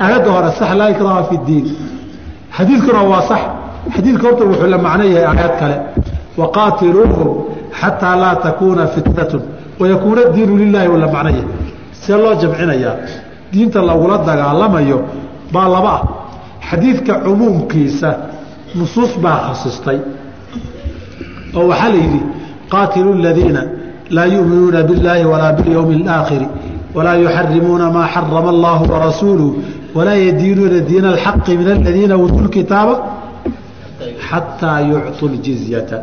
aayadda hore sax laa ikraha fi diin. Xadiidkuna waa sax. Xadiidka horta wuxuu la macno yahay aayad kale. Waqaatiluuhum xataa laa takuuna fitnatun. Wayakuuna diinu lilaahi uu la macno yahay. See loo jamcinayaa. Diinta lagula dagaalamayo baa laba. Ah xadiidka cumuumkiisa nusuus baa khasistay. Oo waxaa la yidhi qaatilu ladiina laa yuminuuna billaahi walaa bilyowmi alaakhiri walaa yuxarimuuna maa xarama allaahu warasuuluhu walaa yadiinuuna diina alxaqi min aladiina uutuu lkitaaba xataa yucطuu ljizyata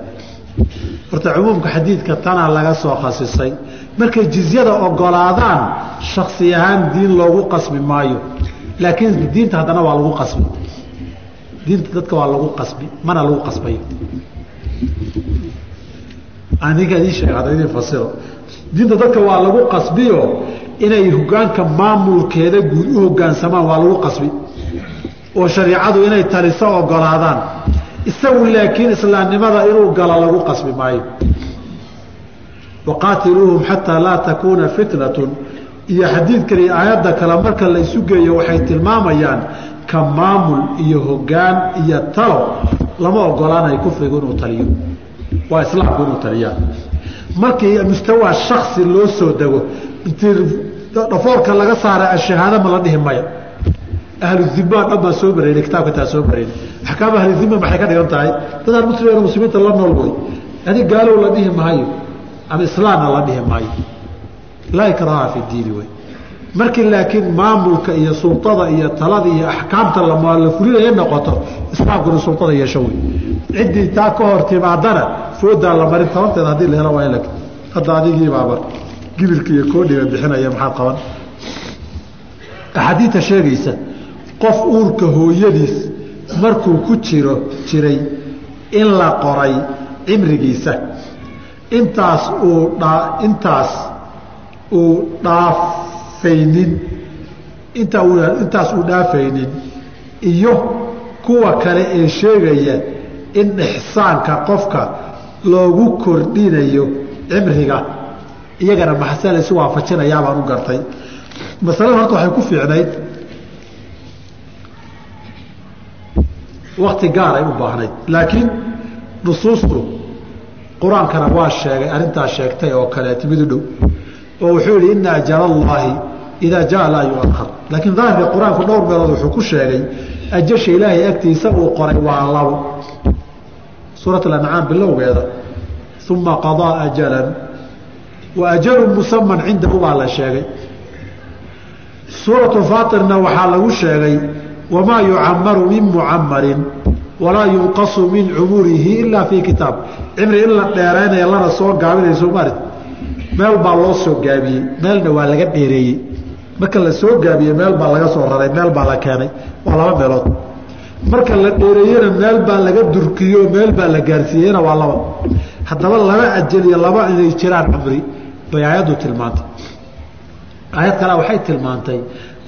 horta cumuumka xadiidka tanaa laga soo khasisay. Markay jizyada ogolaadaan shaksi ahaan diin loogu qasbi maayo. Laakiin diinta haddana waa lagu qasbi. Diinta dadka waa lagu qasbi mana lagu qasbayo. Aninka idin sheeg idin fasiro. Diinta dadka waa lagu qasbiyo inay hogaanka maamulkeeda guud u hogaansamaan waa lagu qasbi. oo shariicadu inay taliso ogolaadaan. isagu laakiin islaamnimada inuu galo lagu qasbi maayo. waqaatiluuhum xataa laa takuuna fitnatun. iyo xadiidkan iyo aayadda kale marka la isu geeyo waxay tilmaamayaan ka maamul iyo hogaan iyo talo lama ogolaanayo kufrigu inuu taliyo. waa islaamku inuu taliyaa. markii mustawaa shaksi loo soo dego dhafoorka laga saara ashahaada ma la dhihi maya ahludimaa dhan baa soo marayna kitaabka taa soo marayna axkaam ahludima maxay ka dhigan tahay? Dadaan muslim muslimiinta la nool way. Adig gaalow la dhihi maayo ama islaamna la dhihi maayo. Laa ikraha fi diini wey markii laakiin maamulka iyo sultada iyo talada iyo axkaamta la fulinaya noqoto islaamkuna sultada yeesho wey ciddii taa ka hor timaadana foodaa la marin tabanteeda haddii la helo waa in hadda adigiibaaba gibilka iyo koodhiga bixinaya maxaad qaban? Axaadiidta sheegaysa qof uurka hooyadiis markuu ku jiro jiray in la qoray cimrigiisa. Intaas uu dhaa intaas uu dhaafaynin. Inta intaas uu dhaafaynin. Iyo kuwa kale ee sheegaya in ixsaanka qofka loogu kordhinayo cimriga iyagana maxase laysu waafajinayaa baan u gartay. Masalada horta waxay ku fiicnayd wakti gaaray u baahnayd. Laakiin nusuustu qur'aankana waa sheegay arrintaas sheegtay oo kaleeto mid u dhow oo wuxuu yihi ina ajal allaahi idaa jaa laa yuakhar laakiin daahirka qur'aanku dhowr meelood wuxuu ku sheegay ajasha ilaahay agtiisa uu qoray waa labo. Suurat alancaam bilowgeeda uma qadaa ajalan wa ajalu musaman cindahu baa la sheegay. Suuratu faatirna waxaa lagu sheegay wamaa yucamaru min mucamarin walaa yunqasu min cumurihi ilaa fii kitaab. Cimri in la dheeraynaya lana soo gaabinayso mari meel baa loo soo gaabiyey meelna waa laga dheereeyey. Marka la soo gaabiyey meel baa laga soo raray meel baa la keenay waa laba meelood. Marka la dheereeyena meel baa laga durkiyo meel baa la gaarsiiyeyna waa laba. Haddaba laba ajaliyo laba inay jiraan cumri bay aayaddu tilmaantay. Aayad kale waxay tilmaantay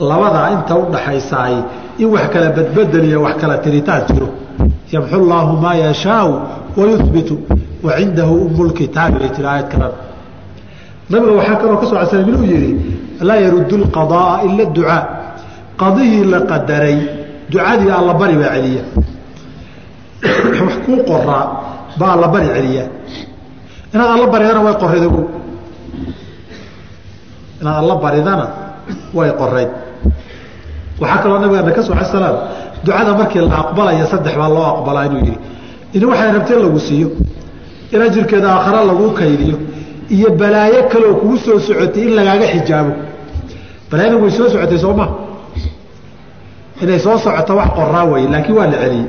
labadaa inta udhaxaysaay in wax kala badbedel iyo wax kala tiritaan jiro. Yamxu llaahu maa yashaau wayubitu wa cindahu umulkitaabi bay tiri aayad kalena nabiga waxaa kaloo ka soo casana inuu yihi laa yaruddu lqadaaa ila ducaa qadihii la qadaray ducadii allabari baa celiya. Wax kuu qoraa baa allabari celiya. Inaad alla baridana way qorayd ogow inaad alla baridana way qorayd waxaa kaloo nabigeena ka ala salaam ducada markii la aqbalaya saddex baa loo aqbalaa inuu yihi in waxay rabteen lagu siiyo in ajirkeeda aakhara laguu kaydiyo iyo balaayo kaleoo kugu soo socotay in lagaaga xijaabo. Balaayada way soo socotay soo ma? Inay soo socoto wax qoraa wey laakiin waa la celiyey.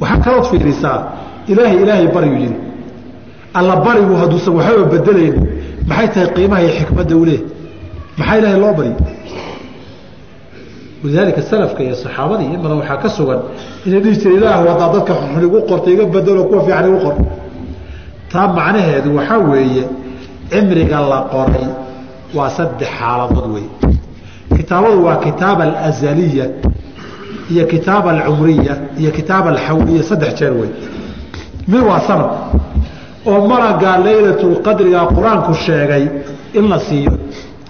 Waxaa kalood fiirisaa ilaahay ilaahay baryu yihi alla barigu hadduusan waxbaba bedelaynin maxay tahay qiimaha iyo xikmadda u leehay maxaa ilaahay loo baryi walidaalika salafka iyo saxaabadii in badan waxaa ka sugan inay dhihi jira ilaah wadaa dadka xun igu qorta iga bedelo kuwa fiican igu qor. Taa macnaheedu waxaa weeye cimriga la qoray waa saddex xaaladood wey kitaabadu waa kitaab alazaliya iyo kitaab alcumriya iyo kitaab alxawliya saddex jeer wey mid waa sanad oo malagaa laylatulqadriga qur'aanku sheegay in la siiyo.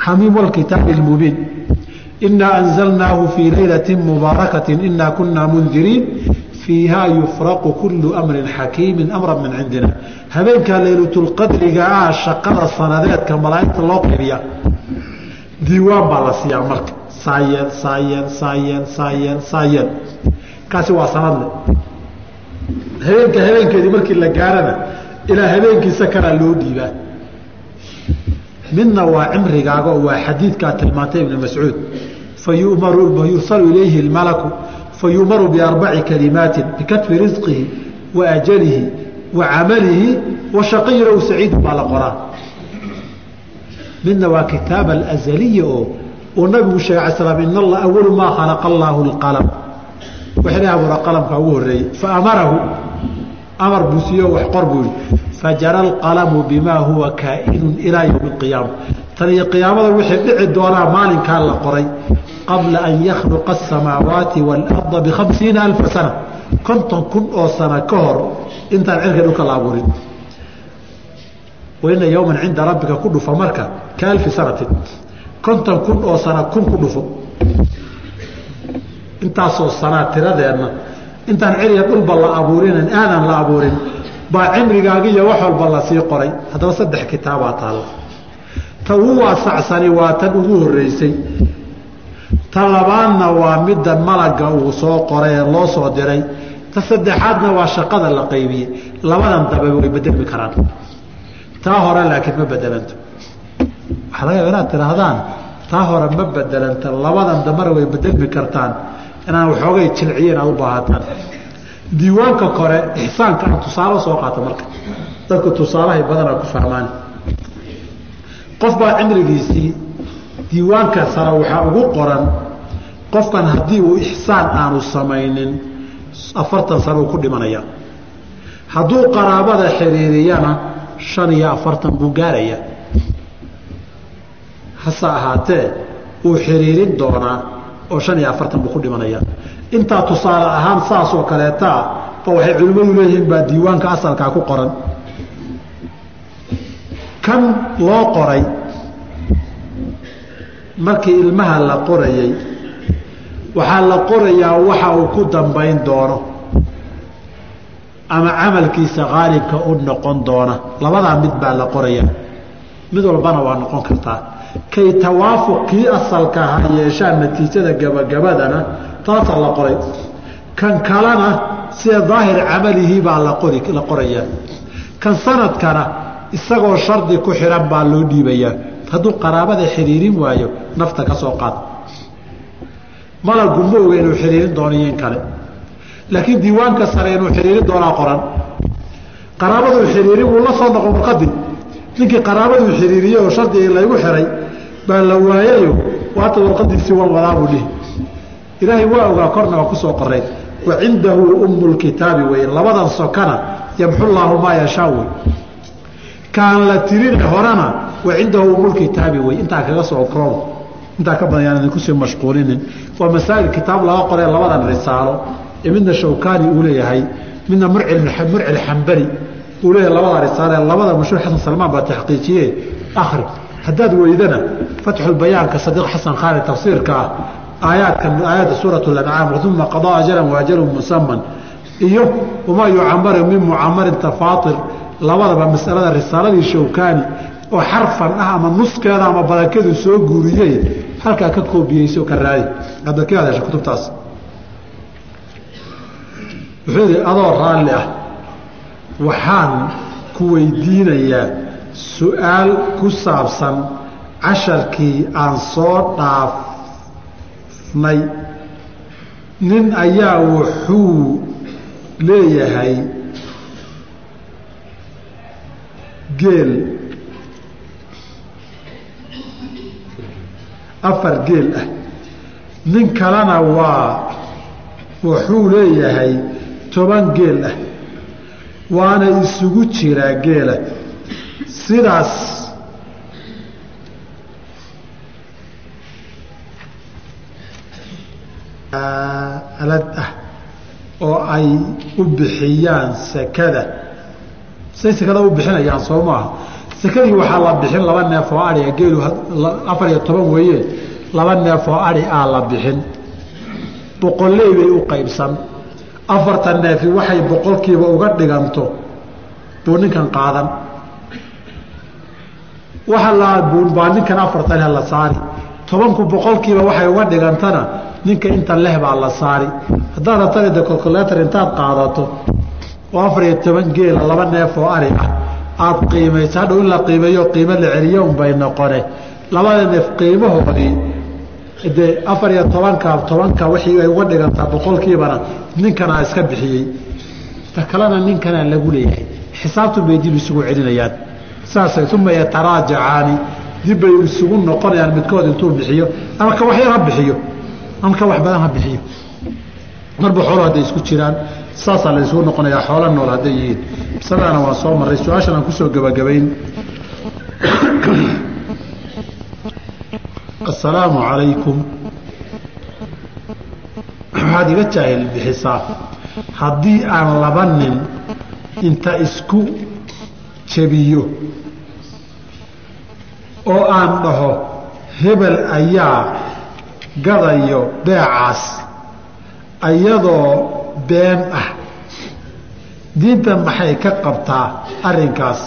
Xamiim walkitaabi lmubiin inaa anzalnaahu fii laylati mubaarakaةi inaa kunaa mundiriin fiiha yufraqu kulu amrin xakiimi amra min cindina habeenkaa laylatulqadriga ah shaqada sanadeedka malaaigta loo qaybiya diiwaan baa la siiyaa marka. Saayeel saayeel saayeel saayeel saayeel kaasi waa sanadle habeenka habeenkeedii markii la gaarana ilaa habeenkiisa kalaa loo dhiibaa. Midna waa cimrigaaga oo waa xadiidkaa tilmaantay ibn mascuud. Fayumaru yursalu ilayhi اlmalaku fayumaru biarbaci kalimaati bikatbi risqihi wa ajalihi wa camalihi wa shaqiyun ow saciidu baa la qoraa. Midna waa kitaab alazaliya oo uu nabigu sheegay ala slam in alla awalu maa khalaqa allaahu اlqalm wixii la abuura qalamka ugu horeeyey faamarahu amar buu siiyo wax qor buu yihi fajara alqalamu bimaa huwa kaa'inun ilaa yowmi اqiyaama tan iyo qiyaamada wixii dhici doonaa maalinkaa la qoray qabla an yakhluqa asamaawaati waalarda bikhamsiina alfa sana. Konton kun oo sana ka hor intaan cirka dhulka la abuurin. Waina yowman cinda rabbika ku dhufa marka ka sanatin. Konton kun oo sana kun ku dhufo. Intaasoo sanaa tiradeenna intaan ciriya dhulba la abuurinan aadan la abuurin baa cimrigaaga iyo wax walba la sii qoray. Haddaba saddex kitaabaa taalla ta ugu waasacsani waa tan ugu horeysay ta labaadna waa midda malaga uu soo qoray ee loo soo diray. Ta saddexaadna waa shaqada la qaybiyey. Labadan dabe way bedelmi karaan. Taa hore laakiin ma bedelanto waxaa laga yaaba inaad tidhaahdaan taa hore ma bedelanta labadan dambena way bedelmi kartaan inaan waxoogay jilciye inaad u baahataan. Diiwaanka kore ixsaanka aan tusaale soo qaata marka. Dadku tusaalahay badanaa ku fahmaan. Qof baa cimrigiisii diiwaanka sare waxaa ugu qoran qofkan haddii uu ixsaan aanu samaynin afartan sano uu ku dhimanaya. Hadduu qaraabada xiriiriyana shan iyo afartan buu gaaraya. Hase ahaatee uu xiriirin doonaa oo shan iyo afartan buu ku dhimanaya. Intaa tusaale ahaan saasoo kaleetaa ba waxay culimmadu leeyihiin baa diiwaanka asalkaa ku qoran. Kan loo qoray markii ilmaha la qorayey waxaa la qorayaa waxa uu ku dambayn doono ama camalkiisa qaalibka u noqon doona. Labadaa mid baa la qorayaa mid walbana waa noqon kartaa kay tawaafuq kii asalka ha yeeshaan natiijada gabagabadana taasaa la qoray. Kan kalena sida daahir camalihii baa la qorayaa kan sanadkana isagoo shardi ku xihan baa loo dhiibayaa hadduu qaraabada xiriirin waayo nafta ka soo qaad. Malagu ma oga inuu xiriirin doono in kale. Laakiin diiwaanka sare inuu xiriirin doonaa qoran. Qaraabaduu xiriirin wuu la soo noqon warqadii ninkii qaraabaduu xiriiriyey oo shardigii laygu xiray baa la waayayo waata warqadiisii wan wadaabuu dhihi. Ilaahay waa ogaa korna waa ku soo qorayn wa cindahu ummu lkitaabi wey labadan sokana yamxu llaahu maa yashaa wey. Kaan la tirin horena wa cindahu umulkitaabi wey intaa kaga soo koob intaa ka badan yaan idinkusii mashquulinin. Waa masaa'il kitaab laga qoray labadan risaalo. Ee midna shawkani uu leeyahay midna murcil xambali uu leeyahay labada risaale labada mashhuur xasan salmaan baa taxqiijiye akhri haddaad weydana fatxulbayaanka sadiiq xasan khaalid tafsiirka ah aayaadkan aayadda suurat lancaam uma qadaa ajalan waajalun musaman iyo wamaa yucamaru min mucamarin tafaatir labadaba masalada risaaladii shawkani oo xarfan ah ama nuskeeda ama badankeedu soo guuriyey halkaa ka koobiyeyso ka raadi. Hadda ka hadasha kutubtaas. Wuxuu yidhi adoo raalli ah waxaan ku weydiinayaa su'aal ku saabsan casharkii aan soo dhaafnay. Nin ayaa wuxuu leeyahay geel. Afar geel ah. Nin kalena waa wuxuu leeyahay toban geel ah waana isugu jiraa geela. Sidaas alad ah oo ay u bixiyaan sekada say sekada u bixinayaan soo maaha sekadii waxaa la bixin laba neef oo ariga geelu afar iyo toban weeye laba neef oo adhi aa la bixin. Boqolley bay u qaybsan afartan neefi waxay boqolkiiba uga dhiganto buu ninkan qaadan. Waxa la buun baa ninkan afartan he la saari. Tobanku boqolkiiba waxay uga dhigantana ninka inta leh baa la saari. Haddaad rabtana de colculator intaad qaadato oo afar iyo toban geela laba neef oo ari ah. Aada qiimayso hadhow in la qiimeeyo qiimo la celiyo unbay noqone. Labada neef qiimahoodii dee afar iyo tobanka tobanka wixii ay uga dhigantaa boqolkiibana ninkanaa iska bixiyey. Ta kalena ninkanaa lagu leeyahay. Xisaabtun bay dib isugu celinayaan. Saasay uma yataraajacaani dib bay isugu noqonayaan midkood intuu bixiyo. Ama ka waxyar ha bixiyo. Ama ka wax badan ha bixiyo. Marba xoolo hadday isku jiraan saasaa la isugu noqonayaa xoolo nool hadday yihiin. Masaladana waan soo marray su'aashan aan ku soo gebagabayn assalaamu calaykum waxaad iga jaahil bixisaa. Haddii aan laba nin inta isku jebiyo oo aan dhaho hebel ayaa gadayo beecaas iyadoo been ah diinta maxay ka qabtaa arrinkaas?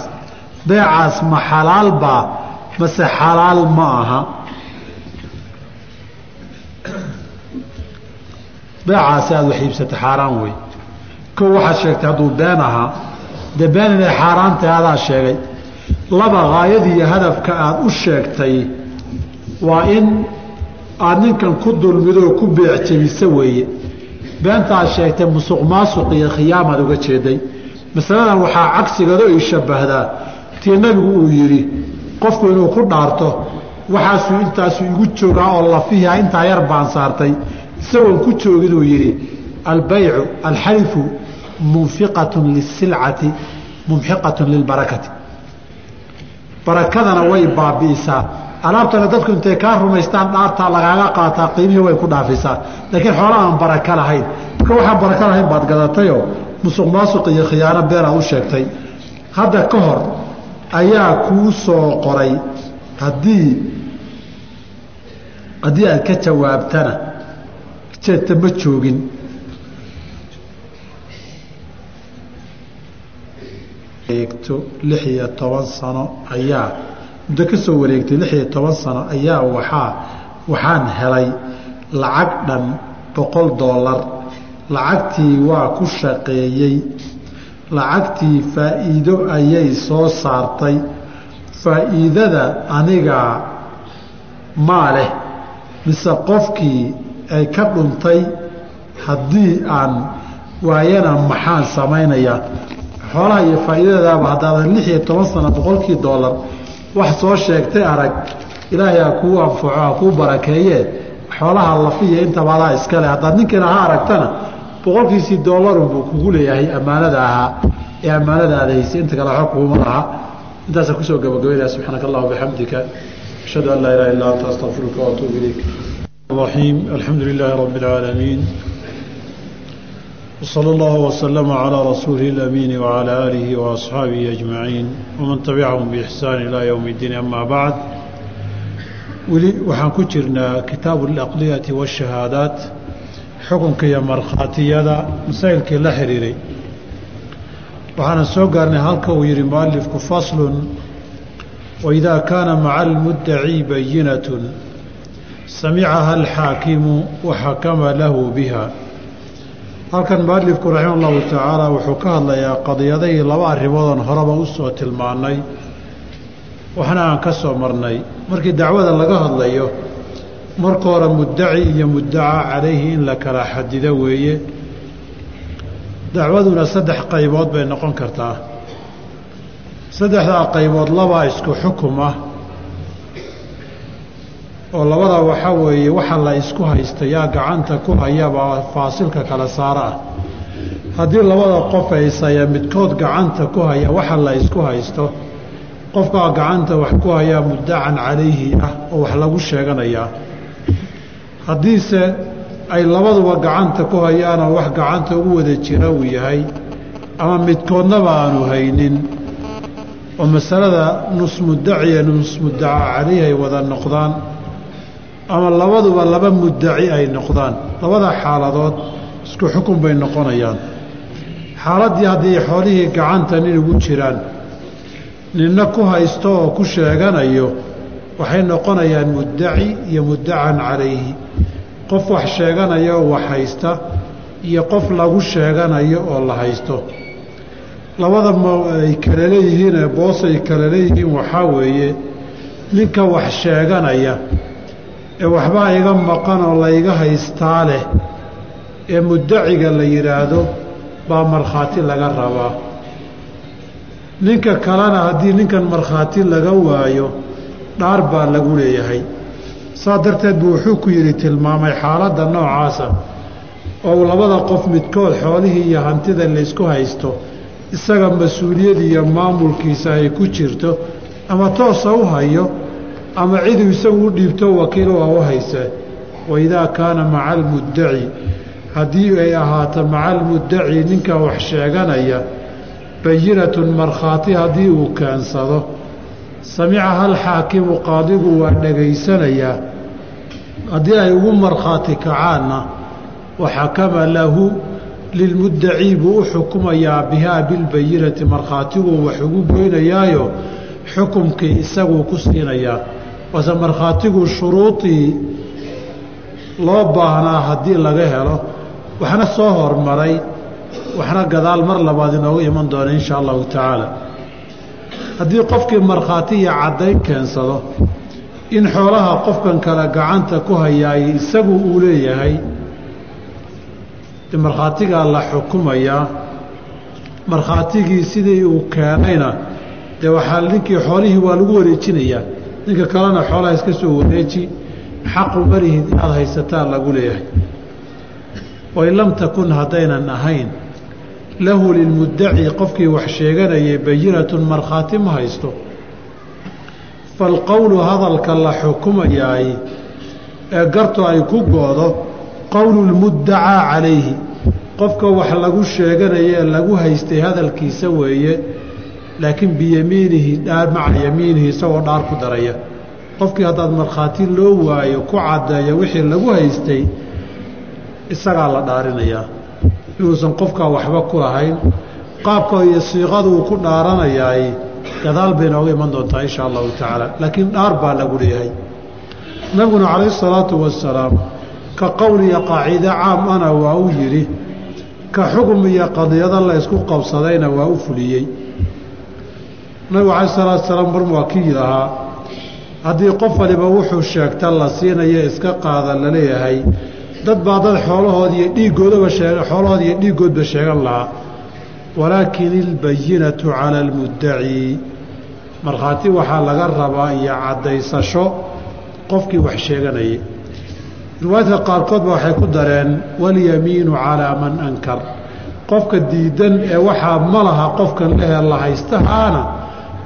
Beecaas ma xalaal baa? Mase xalaal ma aha beecaasi aada wax iibsata xaaraan wey kow waxaad sheegtay hadduu been ahaa dee been inay xaaraantahay adaa sheegay. Laba haayadii iyo hadafka aada u sheegtay waa in aada ninkan ku dulmido ku beec jebisa weeye. Beenta aad sheegtay musuq maasuq iyo khiyaamaad uga jeeday. Masaladan waxaa cagsigeedo ay shabbahdaa tii nabigu uu yidhi qofku inuu ku dhaarto waxaasuu intaasu igu joogaa oo lafihiha intaa yar baan saartay isagoon ku joogin uu yidhi albaycu alxalifu munfiqatun lisilcati mumxiqatun lilbarakati. Barakadana way baabi'isaa. Alaabtana dadku intay kaa rumaystaan dhaartaa lagaaga qaataa qiimihii way ku dhaafisaa. Laakiin xoola aan baraka lahayn marka waxaan baraka lahayn baad gadatayoo musuq maasuq iyo khiyaano beenaad u sheegtay. Hadda ka hor ayaa kuu soo qoray. Haddii haddii aad ka jawaabtana jeedta ma joogin. Eegto lix iyo toban sano ayaa muddo ka soo wareegtay lix iyo toban sano ayaa waxaa waxaan helay lacag dhan boqol doolar lacagtii waa ku shaqeeyey. Lacagtii faa'iido ayay soo saartay. Faa'iidada anigaa maa leh mise qofkii ay ka dhuntay haddii aan waayana maxaan samaynayaa. Xoolaha iyo faa'iidadaaba haddaadan lix iyo toban sano boqolkii doolar wax soo sheegtay arag ilaahay ha kuu anfaco ha kuu barakeeyee xoolaha lafiya intaba adaa iskale haddaad ninkiina ha aragtana boqolkiisii doolarunbuu kugu leeyahay ammaanada ahaa ee ammaanada aada haysay inta kale waxba kuuma laha. Intaasaan ku soo gabagabaynaya subxaanaka allah bixamdika ashhadu an laa ilaha illa anta astaqfiruka waatuubu ilayk الرحيم الحمد لله رب العالمين وصلى الله وسلم على رسوله الأمين وعلى آله وأصحابه أجمعين ومن تبعهم بإحسان إلى يوم الدين أما بعد weli waxaan ku jirnaa kitaabu alaqliyati waashahaadaat xukunka iyo markhaatiyada masaa'ilkii la xiriiray waxaana soo gaarnay halka uu yihi mualifku faslun waidaa kaana maca almuddaci bayinatun samicaha alxaakimu waxakama lahu biha halkan mualifku raxima allahu tacaala wuxuu ka hadlayaa qadiyadahii laba arrimoodon horeba u soo tilmaannay waxna aan ka soo marnay. Markii dacwada laga hadlayo marka hore muddaci iyo muddaca calayhi in la kala xadido weeye. Dacwaduna saddex qaybood bay noqon kartaa. Saddexdaa qaybood labaa isku xukum ah oo labada waxaa weeye waxa la isku haysta yaa gacanta ku hayabaa faasilka kala saara. Ah haddii labada qof haysaya midkood gacanta ku haya waxa la isku haysto qofkaa gacanta wax ku hayaa muddacan calayhi ah oo wax lagu sheeganayaa. Haddiise ay labaduba gacanta ku hayaanoo wax gacanta ugu wada jira uu yahay ama midkoodnaba aanu haynin oo masalada nus muddaciya nus muddaca calayhi ay wada noqdaan ama labaduba laba muddaci ay noqdaan. Labada xaaladood isku xukun bay noqonayaan. Xaaladdii haddii xoolihii gacanta nin ugu jiraan ninna ku haysto oo ku sheeganayo waxay noqonayaan muddaci iyo muddacan calayhi. Qof wax sheeganaya oo wax haysta iyo qof lagu sheeganayo oo la haysto. Labada ay kala leeyihiin ee boos ay kala leeyihiin waxaa weeye ninka wax sheeganaya ee waxbaa iga maqan oo layga haystaa leh ee muddaciga la yidhaahdo baa markhaati laga rabaa. Ninka kalena haddii ninkan markhaati laga waayo dhaar baa lagu leeyahay. Saa darteed buu wuxuu ku yidhi tilmaamay xaaladda noocaasa oo labada qof midkood xoolihii iyo hantida laysku haysto isaga mas'uuliyad iyo maamulkiisa ay ku jirto ama toosa u hayo ama ciduu isagu u dhiibto wakiilo waa u hayse waidaa kaana maca almuddaci haddii ay ahaato maca almuddaci ninka wax sheeganaya bayinatun markhaati haddii uu keensado. Samicaha alxaakimu qaadigu waa dhegaysanayaa haddii ay ugu markhaati kacaanna waxakama lahu lilmuddaci buu u xukumayaa bihaa bilbayinati markhaatiguu wax ugu goynayaayo xukumkii isaguu ku siinayaa waase markhaatigu shuruudii loo baahnaa haddii laga helo waxna soo hormaray waxna gadaal mar labaad inoogu iman doona inshaa allahu tacaala. Haddii qofkii markhaati iyo caddayn keensado in xoolaha qofkan kale gacanta ku hayaay isagu uu leeyahay markhaatigaa la xukumayaa markhaatigii sidii uu keenayna dee waxaa ninkii xoolihii waa lagu wareejinayaa ninka kalena xoolaha iska soo wareeji xaqu marihid inaad haysataa lagu leeyahay. Wain lam takun haddaynan ahayn lahu lilmuddaci qofkii wax sheeganayay bayinatun markhaati ma haysto. Falqowlu hadalka la xukumayaay ee gartu ay ku goodo qowlu lmuddacaa calayhi qofka wax lagu sheeganaya ee lagu haystay hadalkiisa weeye laakiin biyamiinihi maca yamiinihi isagoo dhaar ku daraya. Qofkii haddaad markhaati loo waayo ku caddeeyo wixii lagu haystay isagaa la dhaarinayaa inuusan qofkaa waxba ku lahayn. Qaabka iyo siiqada uu ku dhaaranayaay. Gadaal bay nooga iman doontaa insha allahu tacaala. Laakiin dhaar baa lagu leeyahay. Nabiguna calayhi salaatu wasalaam ka qowl iyo qaaciide caam ana waa u yidhi. Ka xugum iyo qadiyado la ysku qabsadayna waa u fuliyey nabigu calayh salaatu salaam mar kii lahaa haddii qof waliba wuxuu sheegta la siinayo iska qaada la leeyahay. Dad baa dad xoolahood iyo dhiiggoodaba sheeg xoolahood dhiiggoodba sheegan lahaa. Walaakin ilbayinatu cala almuddaci. Markhaati waxaa laga rabaa iyo caddaysasho qofkii wax sheeganayay. Riwaayadka qaarkoodba waxay ku dareen walyamiinu calaa man ankar. Qofka diidan ee waxaa ma laha qofkan lehee la haystahaana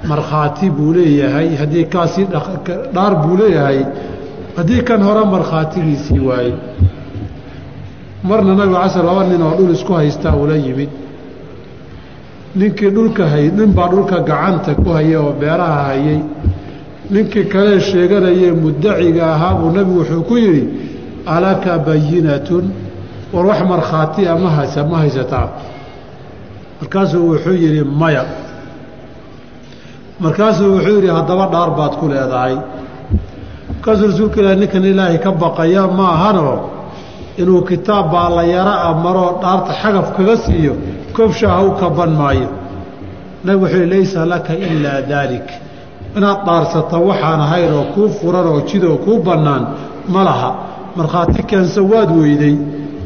markhaati buu leeyahay haddii kaasii dhaar buu leeyahay haddii kan hore markhaatigiisii waaye. Marna nabiga casr laba nin oo dhul isku haystaa ula yimid. Ninkii dhulka hay ninbaa dhulka gacanta ku hayay oo beeraha hayay. Ninkii kalee sheeganayee muddaciga ahaa buu nebigu wuxuu ku yidhi alaka bayinatun war wax markhaati a ma haysa ma haysataa. Markaasuu wuxuu yidhi maya markaasuu wuxuu yidhi haddaba dhaar baad ku leedahay. Markaasuu rasuulka ilahi ninkan ilaahay ka baqaya ma ahanoo inuu kitaab baa la yaro amaroo dhaarta xagaf kaga siiyo koobshaa u kaban maayo. Nabig wuxuu yidhi laysa laka ilaa daalik. Inaad dhaarsato waxaan ahayn oo kuu furan oo jidoo kuu bannaan ma laha. Markhaati keenso waad weyday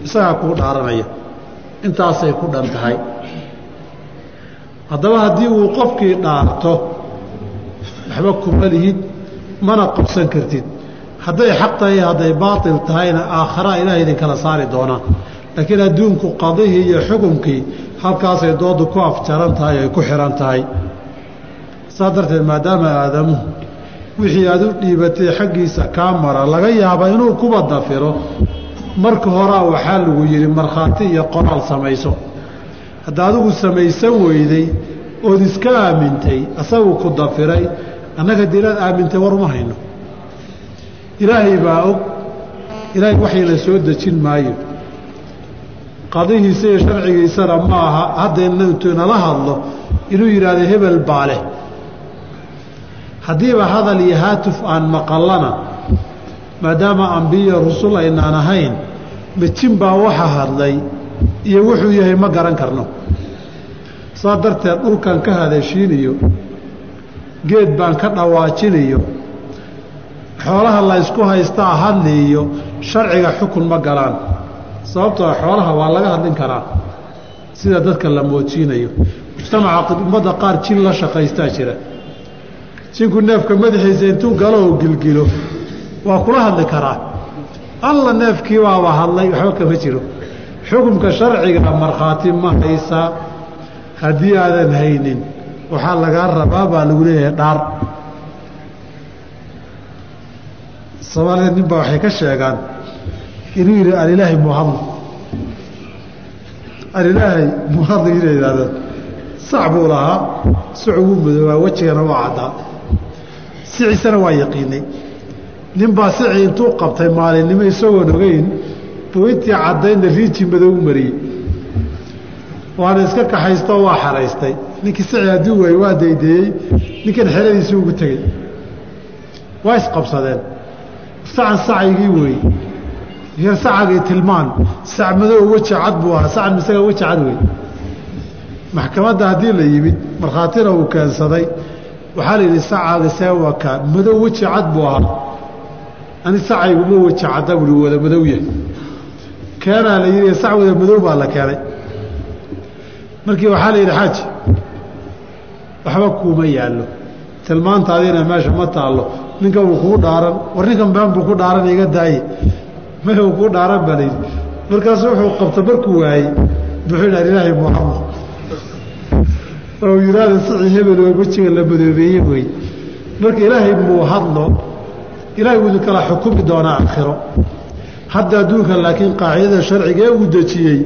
isagaa kuu dhaaranaya. Intaasay ku dhan tahay. Haddaba haddii uu qofkii dhaarto waxba kuma lihid mana qabsan kartid. Hadday xaq tahay hadday baatil tahayna aakhara ilaah idinkala saari doonaan laakiin adduunku qadihii iyo xukumkii halkaasay doodu ku afjaran tahay ay ku xihan tahay. Saas darteed maadaama aadamuhu wixii aad u dhiibatay xaggiisa kaa mara laga yaaba inuu kuba dafiro marka horaa waxaa lagu yidhi markhaati iyo qoraal samayso. Hadda adigu samaysan weyday ood iska aamintay asagu ku dafiray annaga dilaad aamintay war uma hayno. Ilaahay baa og ilaahay waxayna soo dejin maayo. Qadihiisa iyo sharcigiisana ma aha hadda intuu inala hadlo inuu yidhaahdo hebel baa leh. Haddiiba hadal iyo haatuf aan maqallana maadaama ambiya rusul aynaan ahayn majin baa waxa hadlay iyo wuxuu yahay ma garan karno. Saa darteed dhulkan ka hadashiiniyo geed baan ka dhawaajiniyo xoolaha la ysku haystaa hadliiyo sharciga xukun ma galaan. Sababtoo xoolaha waa laga hadlin karaa sida dadka la moojiinayo mujtamaca ummadda qaar jin la shaqaystaa jira. Jinku neefka madaxiisa intuu galo oo gilgilo waa kula hadli karaa. Alla neefkii baaba hadlay waxba kama jiro. Xukumka sharciga markhaati ma haysaa haddii aadan haynin waxaa lagaa rabaa baa lagu leeyahay dhaar. Soomaalida nin baa waxay ka sheegaan inuu yidhi alilaahi muhadl alilaahay muhadl inay yidhahdeen sac buu lahaa suc wuu madoobaa wejigana waa caddaa siciisana waa yaqiinay. Nin baa sicii intuu qabtay maalinimo isagoon ogeyn buu intii caddaynna riiji madow u mariyey. Waana iska kaxaystoo waa xaraystay ninkii sici hadduu waayey waa daydeeyey ninkan xeradiisii ugu tegey waa isqabsadeen. Sacan sacaygii weeye iyo sacagii tilmaan. Sac madow weji cad buu ahaa. Sacan isaga weji cad wey. Maxkamadda haddii la yimid markhaatina uu keensaday. Waxaa la yidhi sacaaga see wakaa madow weji cad buu ahaa. Ani sacayguma weji cadda bui wada madow yahay. Keenaa la yidhi sac wada madow baa la keenay. Markii waxaa la yidhi xaaji waxba kuuma yaallo. Tilmaantaadiina meesha ma taallo. Ninkan wuu kugu dhaaran war ninkan been buu ku dhaaran iga daaye. Muu kuu dhaaran baa layidhi markaasu wuxuu qabta markuu waayey muxuu yidhi alilaahi muxamed oo yidhaahda sicii hebel oo wejiga la madoobeeye wey marka ilaahay muu hadlo ilaahay wuu kala xukumi doonaa aakhiro. Hadda adduunka laakiin qaacidada sharciga ee uu dejiyey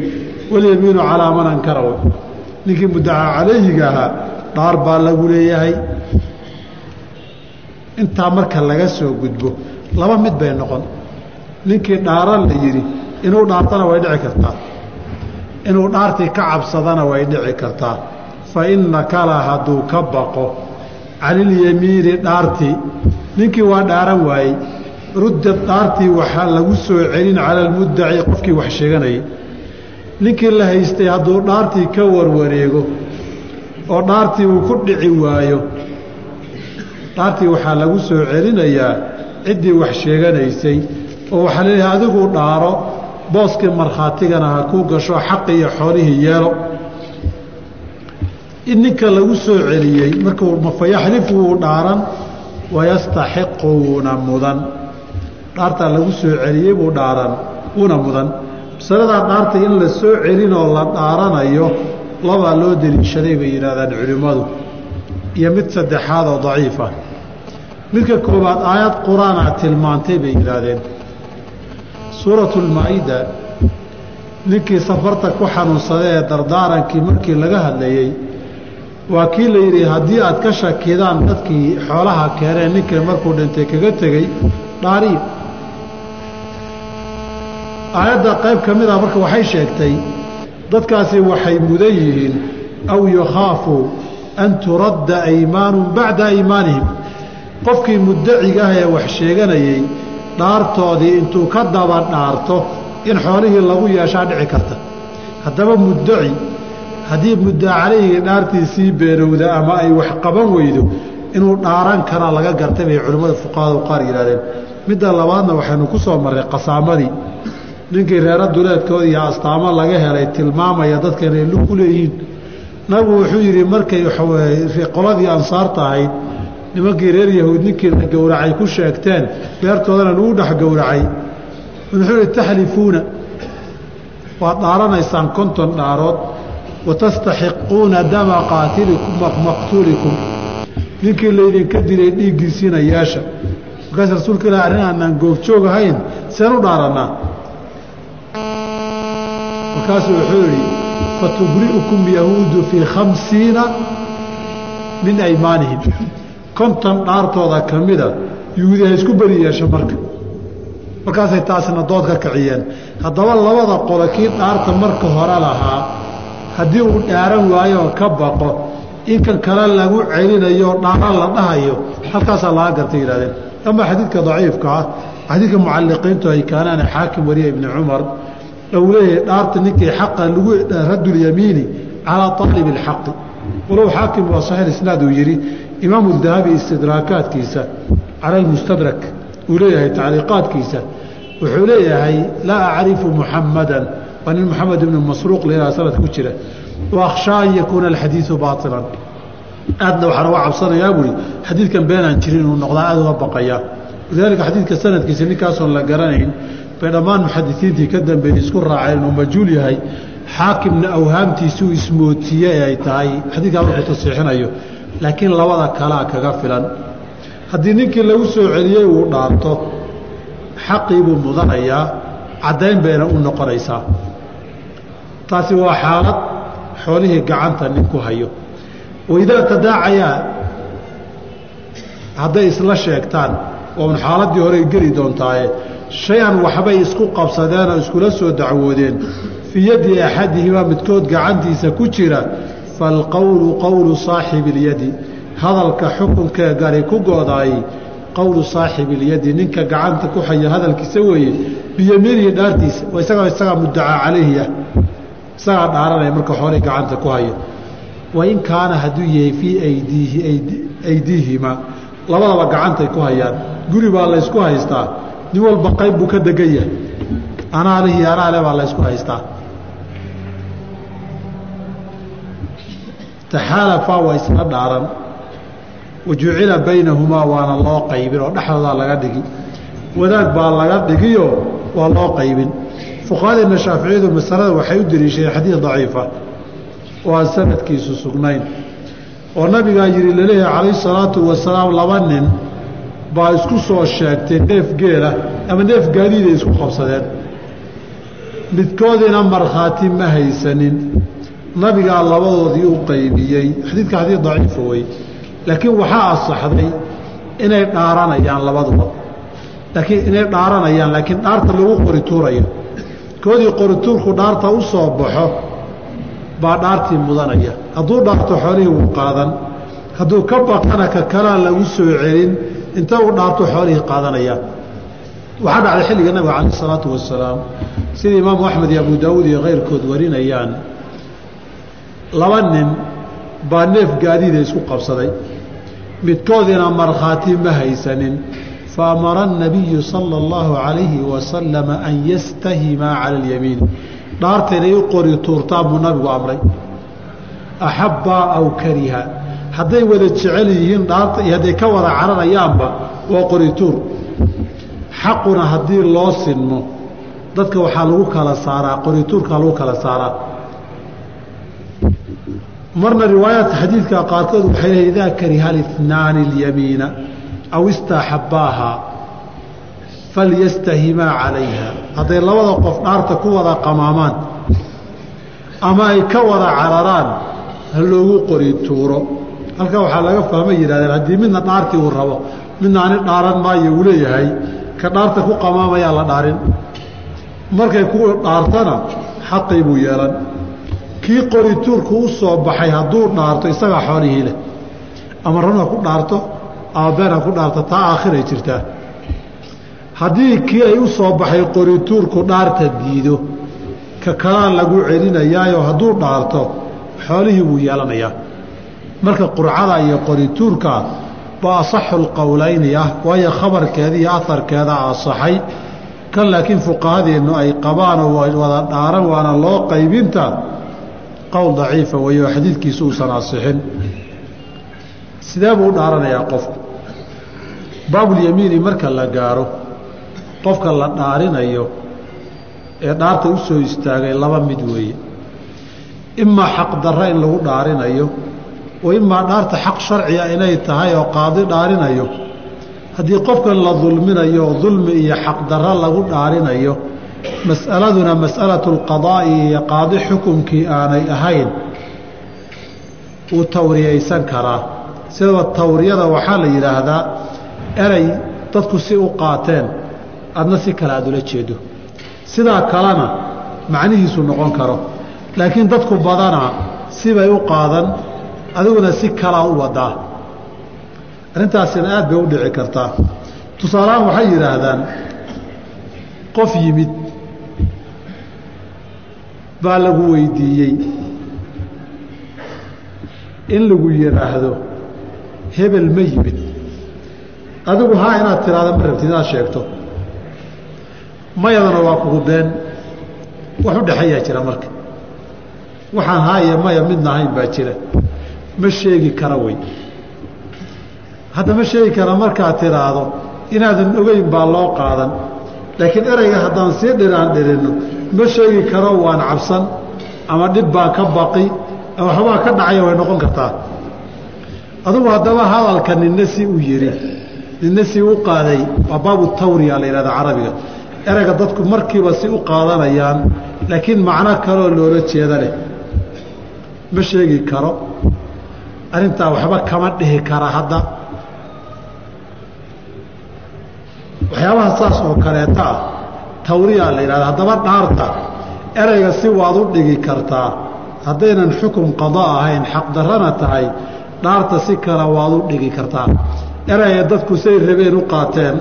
walyamiinu calaa man ankara ninkii muddacaa calayhiga ahaa dhaar baa lagu leeyahay. Intaa marka laga soo gudbo laba mid bay noqon. Ninkii dhaaran la yidhi inuu dhaartana way dhici kartaa. Inuu dhaartii ka cabsadana way dhici kartaa. Fa inna kala hadduu ka baqo. Canilyamiini dhaartii. Ninkii waa dhaaran waayey. Ruddad dhaartii waxaa lagu soo celin cala almuddaci qofkii wax sheeganayay. Ninkii la haystay hadduu dhaartii ka warwareego oo dhaartii uu ku dhici waayo. Dhaartii waxaa lagu soo celinayaa ciddii wax sheeganaysay oo waxaa leeyahay adigu dhaaro booskii markhaatigana ha kuu gasho xaqi iyo xoolihii yeelo. In ninka lagu soo celiyey markuu fayaxlifu wuu dhaaran wayastaxiqu wuuna mudan. Dhaartaa lagu soo celiyey buu dhaaran wuuna mudan. Masaladaa dhaarta in la soo celinoo la dhaaranayo labaa loo deliishaday bay yidhahdaan culimmadu. Iyo mid saddexaad oo daciifa midka koobaad aayad qur'aanaa tilmaantay bay yidhaahdeen. Suuratulmaa-ida ninkii safarta ku xanuunsaday ee dardaarankii markii laga hadlayey waa kii la yidhi haddii aad ka shakidaan dadkii xoolaha keeneen ninkii markuu dhintay kaga tegey dhaariya aayadda qayb ka mid ah marka waxay sheegtay dadkaasi waxay mudan yihiin aw yakhaafu an turadda aymaanun bacda aymaanihim. Qofkii muddaciga ee wax sheeganayey dhaartoodii intuu ka daba dhaarto in xoolihii lagu yeeshaa dhici karta. Haddaba muddaci haddii muddaa calayhii dhaartiisii beenowda ama ay wax qaban weydo inuu dhaaran kara laga gartay bay culimmada fuqahadu qaar yidhahdeen midda labaadna waxaynu ku soo marray qasaamadii ninkii reero duleedkooda iyo astaamo laga helay tilmaamaya dadka inay lug ku leeyihiin. Nabigu wuxuu yidhi markay qoladii ansaarta ahayd nimankii reer yahuud ninkii la gowracay ku sheegteen beertoodana lagu dhex gowracay. Wuxuu yihi taxlifuuna waad dhaaranaysaan konton dhaarood watastaxiquuna dama qaatilikum maqtuulikum. Ninkii laydinka dilay dhiiggiisiina yeesha. Markaas rasuulka ilah arrin aanaan goobjoog ahayn seen u dhaarannaa markaasuu wuxuu yidhi fatubri'ukum yahuudu fii khamsiina min aymaanihim. Konton dhaartooda ka mida yuhuudi ha isku beri yeesho marka. Markaasay taasina dood ka kiciyeen haddaba labada qolo kii dhaarta marka hore lahaa haddii uu dhaaran waayo oo ka baqo in kan kale lagu celinayo dhaara la dhahayo halkaasaa laga gartay yihahdeen ama xadiidka daciifka ah xadiidka mucaliqiintu ay kaanaane xaakim wariya ibni cumar uu leeyahay dhaarta ninkii xaqa lagu radulyamiini calaa aalib اlxaqi walow xaakim waa saxiix isnaad uu yidhi imaamu dahabi istidraakaadkiisa cala almustadrak uu leeyahay tacliiqaadkiisa wuxuu leeyahay laa acrifu muxamadan waa nin moxamed ibnu masruuq layaha sanad ku jira. Wa akhshaa an yakuuna alxadiidu baailan aadna waxaan uga cabsanayaa buui xadiidkan beenaan jirin inuu noqdaa aad uga baqayaa walidaalika xadiidka sanadkiisa ninkaasoon la garanayn bay dhammaan muxadisiintii ka dambeeyey isku raaceen inuu majhuul yahay xaakimna awhaamtiisuu ismootiye ee ay tahay. Xadiidkaa markuu tasiixinayo laakiin labada kalaa kaga filan. Haddii ninkii lagu soo celiyey uu dhaarto xaqii buu mudanayaa caddayn bayna u noqonaysaa. Taasi waa xaalad xoolihii gacanta nin ku hayo. Waidaa tadaacayaa hadday isla sheegtaan oon xaaladdii horey geli doontaaye shay-an waxbay isku qabsadeen oo iskula soo dacwoodeen fii yaddi axadihimaa midkood gacantiisa ku jira falqowlu qowlu saaxibi ilyadi hadalka xukunkee gari ku go'daayey qowlu saaxibi ilyadi ninka gacanta ku haya hadalkiisa weeye biyamiinihi dhaartiisa isagaa isagaa muddacaa calayhi ah isagaa dhaaranaya marka xoolay gacanta ku haya wain kaana hadduu yahay fii aydiihi aydiihimaa labadaba gacantay ku hayaan guri baa laysku haystaa nin walba qayb buu ka degan yahay. Anaalihii anaale baa laysku haystaa. Taxaalafaa waa isla dhaaran. Wa baynahumaa waana loo qaybin oo dhexdoodaa laga dhigi. Wadaag baa laga dhigiyo waa loo qaybin. Fuqahadeena shaaficiyadu masalada waxay u deliishadeen xadiid daciifa. Oo aan sanadkiisu sugnayn. Oo nabigaa yidhi la leeyahay calayhi salaatu wasalaam laba nin baa isku soo sheegtay neef geela ama neef gaadiiday isku qabsadeen. Midkoodiina markhaati ma haysanin. Nabigaa labadoodii u qaybiyey. Xadiidka xadiid daciifa wey laakiin waxaa asaxday inay dhaaranayaan labaduba. Laakiin inay dhaaranayaan laakiin dhaarta lagu qori tuurayo. Koodii qorituurku dhaarta u soo baxo baa dhaartii mudanaya. Hadduu dhaarto xoolihii wuu qaadan. Hadduu ka baqana ka kalaa lagu soo celin inta uu dhaarto xoolihii qaadanayaan waxaa dhacday xilliga nabiga calayh isalaatu wasalaam sida imaamu axmed iyo abu daawuud iyo keyrkood warinayaan. Laba nin baa neef gaadiida isku qabsaday. Midkoodiina markhaati ma haysanin. Fa amara annabiyu sala allahu calayhi wasalama an yastahimaa cala alyamiin. Dhaarta inay u qori tuurtaan buu nabigu amray. Axabbaa aw kariha hadday wada jecel yihiin dhaarta iyo hadday ka wada cararayaanba waa qori tuur xaquna haddii loo sinmo dadka waxaa lagu kala saaraa qorituurkaa lagu kala saaraa. Marna riwaayaadka xadiidka qaarkood waxay leehay idaa kariha alihnaani اlyamiina aw istaaxabbaaha falyastahimaa calayha. Hadday labada qof dhaarta ku wada qamaamaan ama ay ka wada cararaan ha loogu qori tuuro halkaa waxaa laga fahmay yidhahdeen haddii midna dhaartii uu rabo midna ani dhaaran maayo uu leeyahay ka dhaarta ku qamaamayaa la dhaarin. Markay ku dhaartana xaqii buu yeelan. Kii qorituurku u soo baxay hadduu dhaarto isagaa xoolihii leh. Ama run ha ku dhaarto ama been ha ku dhaarto taa aakhiray jirtaa. Haddii kii ay u soo baxay qorituurku dhaarta diido ka kalaa lagu celinayaayo hadduu dhaarto xoolihii buu yeelanayaa marka qurcada iyo qorituurka baa asaxu lqowlayni ah waayo khabarkeeda iyo aharkeeda asaxay kan laakiin fuqahadeennu ay qabaanoo wada dhaaran waana loo qaybinta qowl daciifa weeye oo xadiidkiisu uusan asixin. Sidee buu u dhaaranayaa qofku baabulyamiini marka la gaaro qofka la dhaarinayo ee dhaarta u soo istaagay laba mid weeye. Imaa xaq darra in lagu dhaarinayo wa imaa dhaarta xaq sharciga inay tahay oo qaadi dhaarinayo. Haddii qofkan la dulminayo oo dulmi iyo xaq darra lagu dhaarinayo mas'aladuna mas'alatu lqadaa'i iyo qaadi xukumkii aanay ahayn wuu tawriyaysan karaa. Sidaba tawriyada waxaa la yidhaahdaa erey dadku si u qaateen adna si kale aada ula jeedo. Sidaa kalena macnihiisu noqon karo. Laakiin dadku badanaa sibay u qaadan adiguna si kalaa u wadaa arrintaasina aad bay u dhici kartaa. Tusaalahaan waxay yidhaahdaan qof yimid baa lagu weydiiyey. In lagu yidhaahdo hebel ma yimid. Adigu haa inaad tiraahda ma rabtid inaad sheegto. Mayadana waa kugu been. Wax u dhexeeyaa jira marka. Waxaan haaya maya midna ahayn baa jira ma sheegi kara wey hadda ma sheegi kara markaad tiraahdo inaadan ogeyn baa loo qaadan. Laakiin ereyga haddaan sii dhiraan dhirinno ma sheegi karo waan cabsan ama dhib baa ka baqi ama waxbaa ka dhacaya way noqon kartaa. Adugu haddaba hadalka ninna si u yidhi ninna si u qaaday waa baabu tawriya la yidhahda carabiga. Ereyga dadku markiiba si u qaadanayaan laakiin macno kaleoo loola jeeda leh. Ma sheegi karo arrintaa waxba kama dhihi kara hadda. Waxyaabaha saas oo kaleeta ah tawriya la yidhahda haddaba dhaarta ereyga si waad u dhigi kartaa haddaynan xukum qada ahayn xaqdarrana tahay dhaarta si kale waad u dhigi kartaa. Ereyga dadku say rabeen u qaateen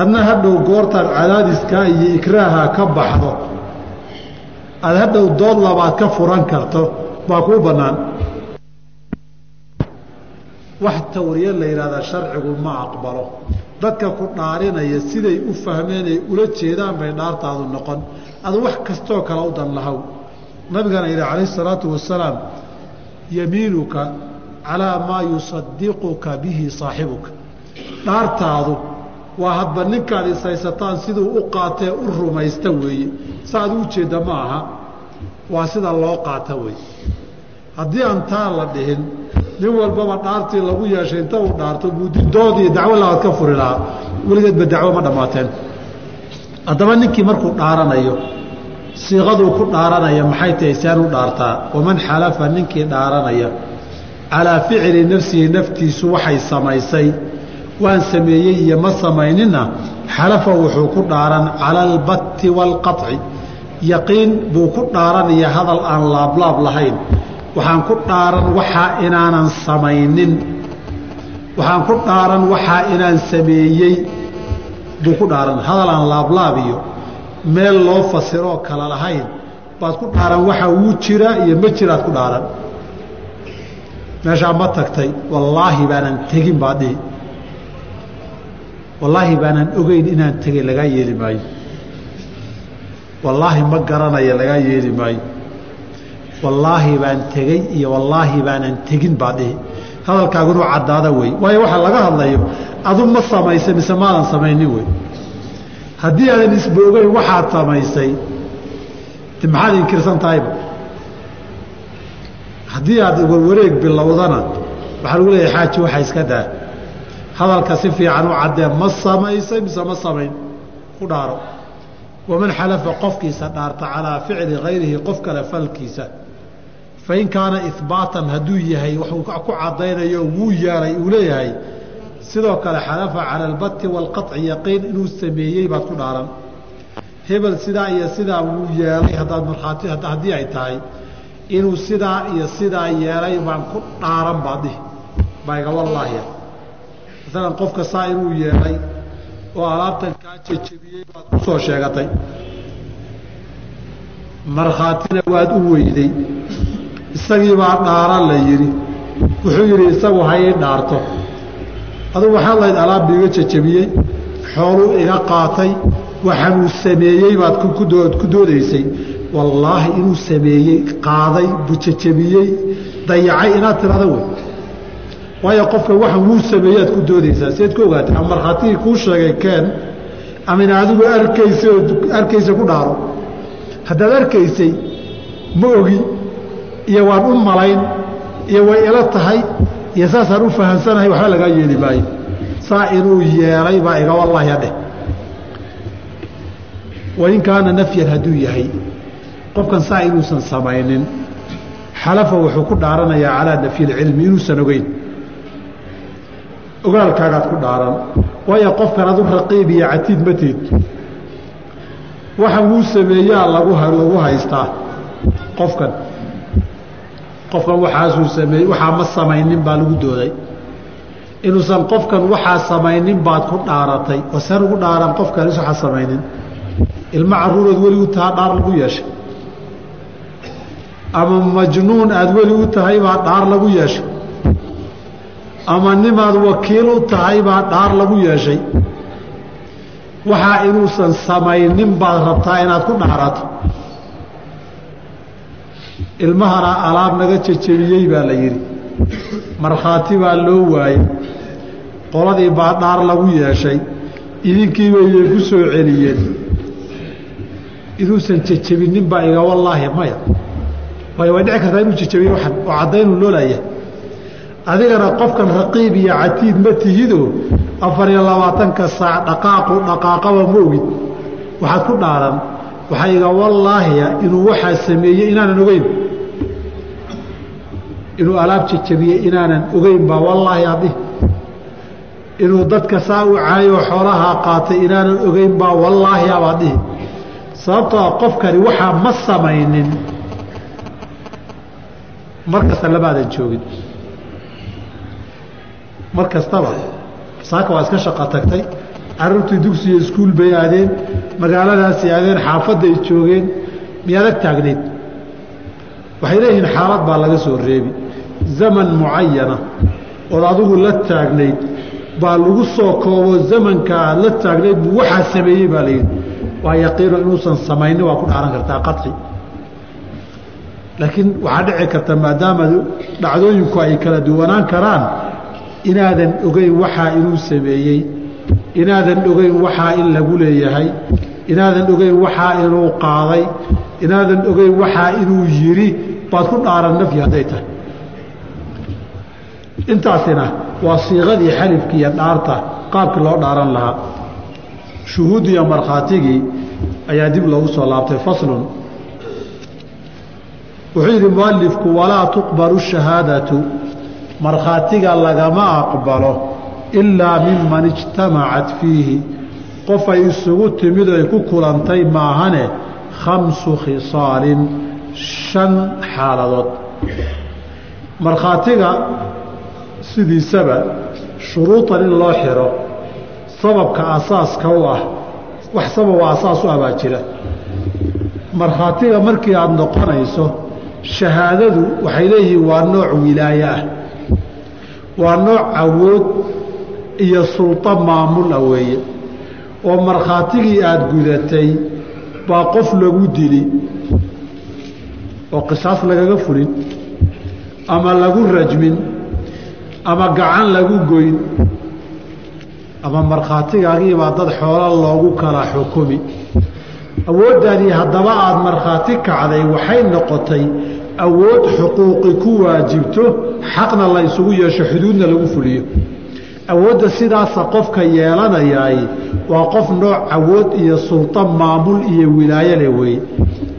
adna hadhow goortaad cadaadiskaa iyo ikraaha ka baxdo. Aad hadhow dood labaad ka furan karto. Baa kuu bannaan wax tawriye la yidhahdaa sharcigu ma aqbalo. Dadka ku dhaarinaya siday u fahmeenay ula jeedaan bay dhaartaadu noqon. Adu wax kastoo kale u dan lahow nabigana yidhi calayhi salaatu wasalaam yamiinuka calaa maa yusadiquka bihi saaxibuka. Dhaartaadu waa hadba ninkaad ishaysataan siduu u qaatee u rumaysta weeye. Saaad u jeedda ma aha. Waa sida loo qaata weeye. Haddii aan taa la dhihin nin walbaba dhaartii lagu yeeshay inta uu dhaarto buudidood iyo dacwo labaad ka furi lahaa weligeedba dacwo ma dhammaateen haddaba ninkii markuu dhaaranayo siiqaduu ku dhaaranaya maxay tahay seen u dhaartaa? Waman xalafa ninkii dhaaranaya. Calaa ficli nafsihi naftiisu waxay samaysay. Waan sameeyey iyo ma samaynina xalafa wuxuu ku dhaaran cala albatti waalqaطci yaqiin buu ku dhaaranaya hadal aan laablaab lahayn waxaan ku dhaaran waxaa inaanan samaynin. Waxaan ku dhaaran waxaa inaan sameeyey. Buu ku dhaaran hadal aan laablaab iyo meel loo fasiroo kala lahayn baad ku dhaaran waxa wuu jiraa iyo ma jiraad ku dhaaran meeshaa ma tagtay wallaahi baanan tegin baad dhihi. Wallaahi baanan ogeyn inaan tegay lagaa yeeli maayo. Wallaahi ma garanaya lagaa yeeli maayo wallaahi baan tegey iyo wallaahi baanan tegin baad dhihi. Hadalkaagunuu caddaada wey. Waayo waxa laga hadlayo adu ma samaysay mise maadan samaynin wey. Haddii aadan isba ogeyn waxaad samaysay maxaad inkirsan tahayba haddii aad warwareeg bilowdana waxaa lagu leeyahay xaaji waxa iska daa. Hadalka si fiican u caddee ma samaysay mise ma samayn. Ku dhaaro. Waman xalafa qofkiisa dhaarta calaa ficli hayrihi qof kale falkiisa fain kaana ihbaatan hadduu yahay waxuu ku caddaynayo wuu yeelay uu leeyahay sidoo kale xalafa cala albatti waalqaطci yaqiin inuu sameeyey baad ku dhaaran hebel sidaa iyo sidaa wuu yeelay haddaad markhaati haddii ay tahay inuu sidaa iyo sidaa yeelay baan ku dhaaran baad dhihi baa iga wallaahiya maalan qofka saa inuu yeelay oo alaabtan kaa jejebiyey baad ku soo sheegatay markhaatina waad u weyday isagii baa dhaaran la yidhi. Wuxuu yidhi isagu ha ii dhaarto. Adugu waxaad lahayd alaab biiga jejebiyey xooluu iga qaatay waxanuu sameeyey baad ku doodaysay. Wallaahi inuu sameeyey qaaday bujejebiyey dayacay inaad tirahda wey. Waayo qofka waxan wuu sameeyaad ku doodaysaa seed ku ogaatay ama markhaatigii kuu sheegay keen ama in adigu arkaysa arkaysa ku dhaaro. Haddaad arkaysay ma ogi iyo waan u malayn iyo way ila tahay iyo saasaan u fahamsanahay waxba lagaa yeeli maayo. Saa inuu yeelay baa iga wallaahi adheh wain kaana nafyan hadduu yahay qofkan saa inuusan samaynin xalafa wuxuu ku dhaaranayaa calaa nafyi ilcilmi inuusan ogeyn. Ogaalkaagaad ku dhaaran. Waayo qofkan adu raqiib iyo catiid ma tiid. Waxa wuu sameeyaa lagu lagu haystaa qofkan qofkan waxaasuu sameeyey waxaa ma samaynin baa lagu dooday. Inuusan qofkan waxaa samaynin baad ku dhaaratay wasen ugu dhaaran qofkan is waxaa samaynin. Ilmo caruurood weli u tahaa dhaar lagu yeeshay. Ama majnuun aada weli u tahay baa dhaar lagu yeeshay. Ama nimaad wakiil u tahay baa dhaar lagu yeeshay. Waxaa inuusan samaynin baad rabtaa inaad ku dhaarato ilmahana alaab naga jejebiyey baa la yidhi. Markhaati baa loo waayey. Qoladii baa dhaar lagu yeeshay. Idinkiibayay ku soo celiyeen. Inuusan jejebinin baa iga wallaahi maya. Waayo way dhici kartaa inuu jejebiyo waxan oo caddaynuu loolaya adigana qofkan raqiib iyo catiid ma tihidoo afar iyo labaatanka saac dhaqaaqu dhaqaaqaba ma ogid waxaad ku dhaaran waxaa iga wallaahiya inuu waxaa sameeyey inaanan ogeyn. Inuu alaab jejabiyey inaanan ogeyn baa wallaahi adhi inuu dadka saa u caayoo xoolahaa qaatay inaanan ogeyn baa wallaahi abaad dhihi. Sababtoo a qofkani waxaa ma samaynin. Mar kasta lamaadan joogin. Mar saaka waa iska shaqo tagtay carruurtii dugsiyo iskuul bay aadeen magaaladaasay aadeen xaafadday joogeen miyadag taagnayd? Waxay leeyihiin xaalad baa laga soo reebi. Zaman mucayana ood adigu la taagnayd baa lagu soo koobo zamanka la taagnayd buu waxaa sameeyey baa layidhi waa yaqiino inuusan samaynin waa ku dhaaran kartaa qaci laakiin waxaa dhici karta maadaama dhacdooyinku ay kala duwanaan karaan inaadan ogeyn waxaa inuu sameeyey inaadan ogeyn waxaa in lagu leeyahay inaadan ogeyn waxaa inuu qaaday inaadan ogeyn waxaa inuu yiri baad ku dhaaran nafyi hadday tahay. Intaasina waa siiqadii xalifki iyo dhaarta qaabkii loo dhaaran lahaa. Shuhuud iyo markhaatigii ayaa dib loogu soo laabtay faslun. Wuxuu yidhi mualifku walaa tuqbalu shahaadatu. Markhaatiga lagama aqbalo ilaa miman ijtamacat fiihi qof ay isugu timid ay ku kulantay maahane khamsu khisaalin shan xaaladood markhaatiga sidiisaba shuruudan in loo xiro sababka asaaska u ah wax sababa asaas u abaa jira markhaatiga markii aada noqonayso shahaadadu waxay leeyihiin waa nooc wilaaye ah waa nooc awood iyo sulto maamul ah weeye. Oo markhaatigii aada gudatay baa qof lagu dili oo qisaas lagaga fulin ama lagu rajmin ama gacan lagu goyn ama markhaatigaagiibaa dad xoolo loogu kala xukumi. Awooddaadii haddaba aada markhaati kacday waxay noqotay awood xuquuqi ku waajibto xaqna la ysugu yeesho xuduudna lagu fuliyo awoodda sidaasa qofka yeelanayaay waa qof nooc awood iyo sulto maamul iyo wilaayo leh weeye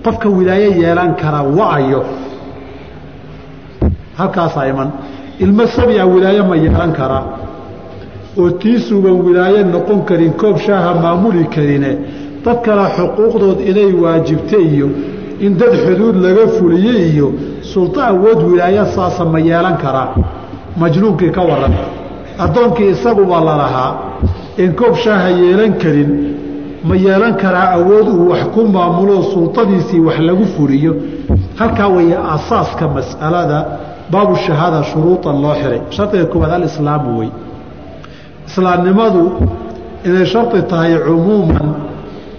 qofka wilaayo yeelan kara wa-ayo. Halkaasaa iman ilmo sabia wilaayo ma yeelan karaa oo tiisuuban wilaayo noqon karin koob shaaha maamuli karine. Dad kale xuquuqdood inay waajibta iyo in dad xuduud laga fuliye iyo sulto awood wilaayo saasa ma yeelan karaa majnuunkii ka waran addoonkii isaguba lalahaa in koob shaaha yeelan karin ma yeelan karaa awood uu wax ku maamulo sultadiisii wax lagu fuliyo halkaa weeye asaaska mas'alada baabu shahaada shuruudan loo xiray. Shardiga koowaad alislaamu wey islaamnimadu inay shardi tahay cumuuman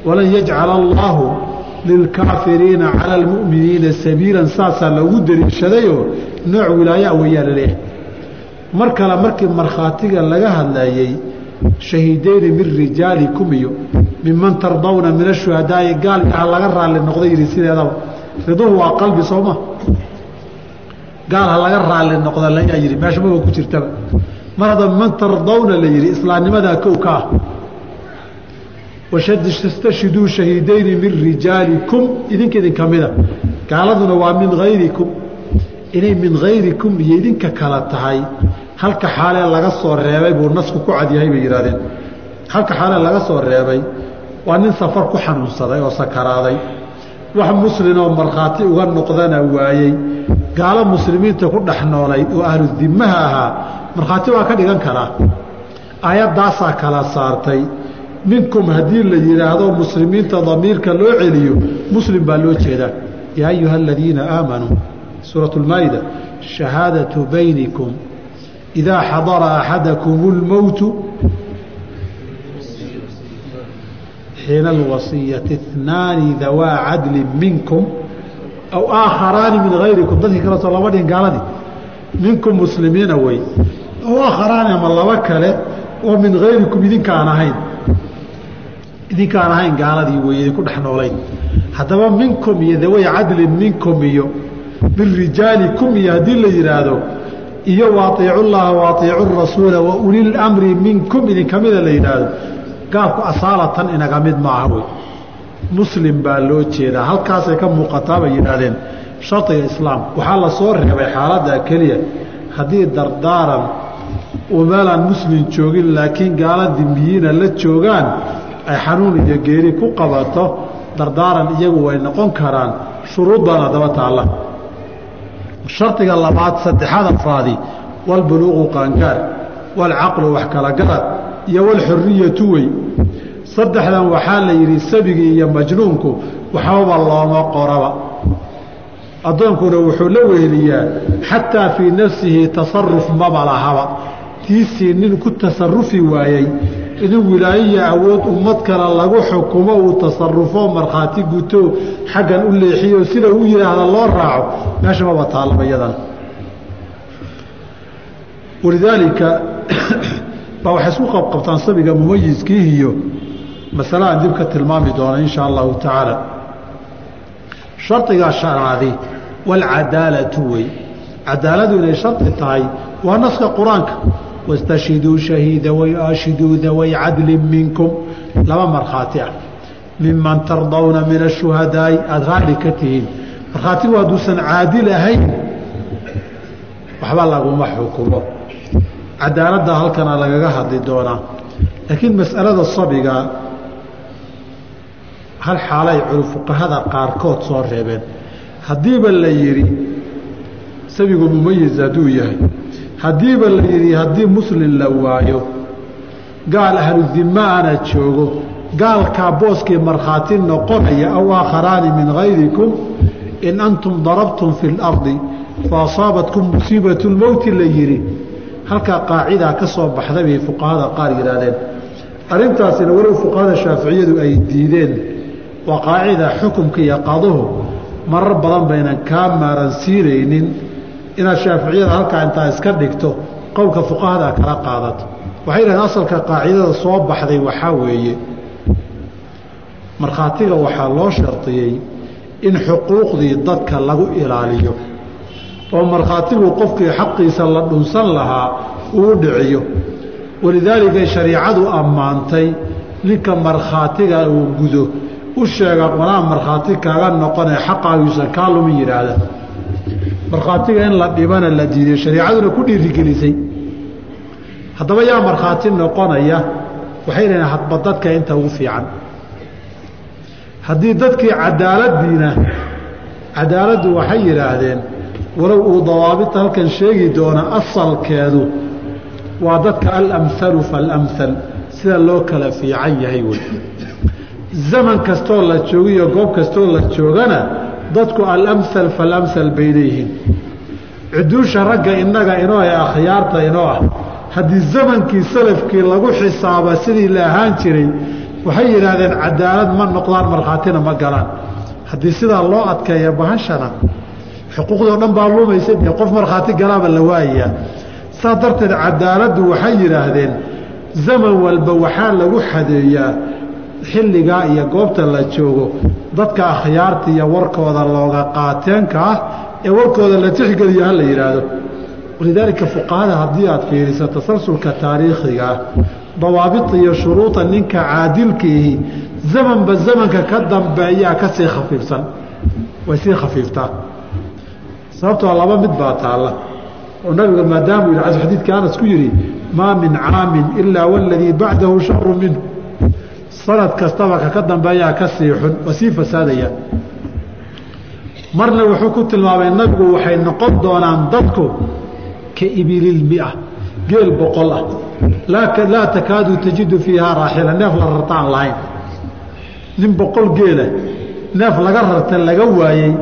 walan yajcala allaahu lilkaafiriina cala almu'miniina sabiilan saasaa lagu dariishadayoo nooc wilaayaa weeyaa la leeyahay mar kale markii markhaatiga laga hadlayey shahiideyni min rijaalikum iyo minman tardawna min ashuhadaa'i gaal yaha laga raalli noqday yidhi sideedaba riduhu waa qalbi sooma gaal ha laga raalli noqda layaa yidhi meesha maba ku jirtaba. Mar hadda minman tardawna la yidhi islaamnimadaa kow ka ah. Wastashhiduu shahiidayni min rijaalikum idinka idinka mida. Gaaladuna waa min hayrikum inay min hayrikum iyo idinka kala tahay. Halka xaalee laga soo reebay buu nasku ku cadyahay bay yidhahdeen halka xaalee laga soo reebay waa nin safar ku xanuunsaday oo sakaraaday. Wax muslimoo markhaati uga noqdana waayey. Gaalo muslimiinta ku dhex noolayd oo ahlu dimaha ahaa markhaati waa ka dhigan karaa aayaddaasaa kala saartay. Minkum haddii la yidhaahdo muslimiinta damiirka loo celiyo muslim baa loo jeedaa. Yaa ayuha aladiina aamanuu suurat lmaa'ida shahaadatu baynikum idaa xadara axadakum اlmowtu xiina alwasiyati اثnaani dawaa cadli minkum aw aakharaani min hayrikum dadkii kale soo lama dhihin gaaladii minkum muslimiina wey aw aakharaani ama laba kale oo min hayrikum idinkaan ahayn idinkaan ahayn gaaladii wey idinku dhex noolayn haddaba minkum iyo daway cadlin minkum iyo min rijaalikum iyo haddii la yidhaahdo iyo waaiicu llaha waaiicu rasuula wa ulil mri minkum idinka mida la yidhaahdo gaabku asaalatan inaga mid maaha wey muslim baa loo jeedaa halkaasay ka muuqataa bay yidhaahdeen shardiga islaam waxaa la soo reebay xaaladda keliya haddii dardaaran uu meelaan muslim joogin laakiin gaala dimbiyiina la joogaan ay xanuun iyo geeri ku qabato dardaaran iyagu way noqon karaan shuruud baana daba taalla shardiga labaad saddexaad afraadi walbuluuqu qaangaar walcaqlu wax kala garad iyo walxuriyatu wey. Saddexdan waxaa la yidhi sabigii iyo majnuunku waxbaba looma qoraba. Addoonkuna wuxuu la weheliyaa xataa fii nafsihi tasaruf maba lahaba. Tiisii nin ku tasarufi waayey inuu wilaayiya awood ummad kale lagu xukumo uu tasarufo markhaati guto xaggan u leexiyo sida u yidhaahda loo raaco. Meesha maba iyadan. Walidaalika baa waxay isku qabqabtaan sabiga mumayiskii iyo masale dib ka tilmaami doona insha allahu tacaala. Shardiga shanaadi walcadaalatu wey cadaaladu inay shardi tahay waa naska qur'aanka wastashhiduu shahiida waashhiduu daway cadlin minkum laba markhaati ah miman tardawna min ashuhadaa'i aada raadhi ka tihiin markhaatigu hadduusan caadil ahayn waxba laguma xukumo cadaaladda halkana lagaga hadli doonaa laakiin mas'alada sabiga hal xaalay fuqahada qaarkood soo reebeen haddiiba la yidhi sabigu mumayis hadduu yahay haddiiba la yidhi haddii muslim la waayo gaal ahludima ana joogo gaalkaa booskii markhaati noqonaya aw aakharaani min hayrikum in antum darabtum fi اlardi faasaabatkum musiibatu lmowti la yidhi. Halkaa qaacidaa ka soo baxday bay fuqahada qaar yidhaahdeen. Arrintaasina walow fuqahada shaaficiyadu ay diideen waa qaacida xukumka iyo qaduhu marar badan baynan kaa maaransiinaynin inaad shaaficiyada halkaa intaa iska dhigto qowlka fuqahada kala qaadato. Waxay yidhahdeen asalka qaacidada soo baxday waxaa weeye markhaatiga waxaa loo shardiyey in xuquuqdii dadka lagu ilaaliyo oo markhaatigu qofkii xaqiisa la dhunsan lahaa uu dhiciyo. Walidaalika shariicadu ammaantay ninka markhaatiga uu gudo u sheega qonaa markhaati kaaga noqonee xaqaagiisan kaa lumi yidhaahda markhaatiga in la dhibana la diiday shariicaduna ku dhiirigelisay. Haddaba yaa markhaati noqonaya waxay dhaheen hadba dadka inta ugu fiican. Haddii dadkii cadaaladiina cadaaladdu waxay yidhaahdeen walow uu dawaabita halkan sheegi doona asalkeedu waa dadka alamhalu faalamhal sida loo kala fiican yahay wey zaman kastoo la joogo iyo goob kastoo la joogana dadku alamhal faalamhal bay leeyihiin. Cuduusha ragga innaga inoo ee akhyaarta inoo ah haddii zamankii salafkii lagu xisaaba sidii la ahaan jiray waxay yidhaahdeen cadaalad ma noqdaan markhaatina ma galaan. Haddii sidaa loo adkeeya bahashana xuquuqdoo dhan baa lumaysa dee qof markhaati galaaba la waayayaa saa darteed cadaaladdu waxay yidhaahdeen zaman walba waxaa lagu xadeeyaa xilligaa iyo goobta la joogo dadka akhyaarta iyo warkooda looga qaateenka ah ee warkooda la tixgeliyo ha la yidhaahdo walidaalika fuqahada haddii aad fiiriso tasalsulka taariikhiga ah dawaabita iyo shuruuda ninka caadilkiihi zamanba zamanka ka dambeeyaa ka sii khafiifsan way sii khafiiftaa. Sababtoo laba mid baa taalla oo nabiga maadaamuu yidhi xadiidka anas ku yidhi maa min caamin ilaa waladii bacdahu sharu minhu sanad kastaba kaka dambeeyaa ka sii xun waa sii fasaadaya. Marna wuxuu ku tilmaamay nabigu waxay noqon doonaan dadku ka ibililmia geel boqol ah. Laa takaadu tajidu fiihaa raaxila neef la rarta aan lahayn. Nin boqol geela neef laga rarta laga waayey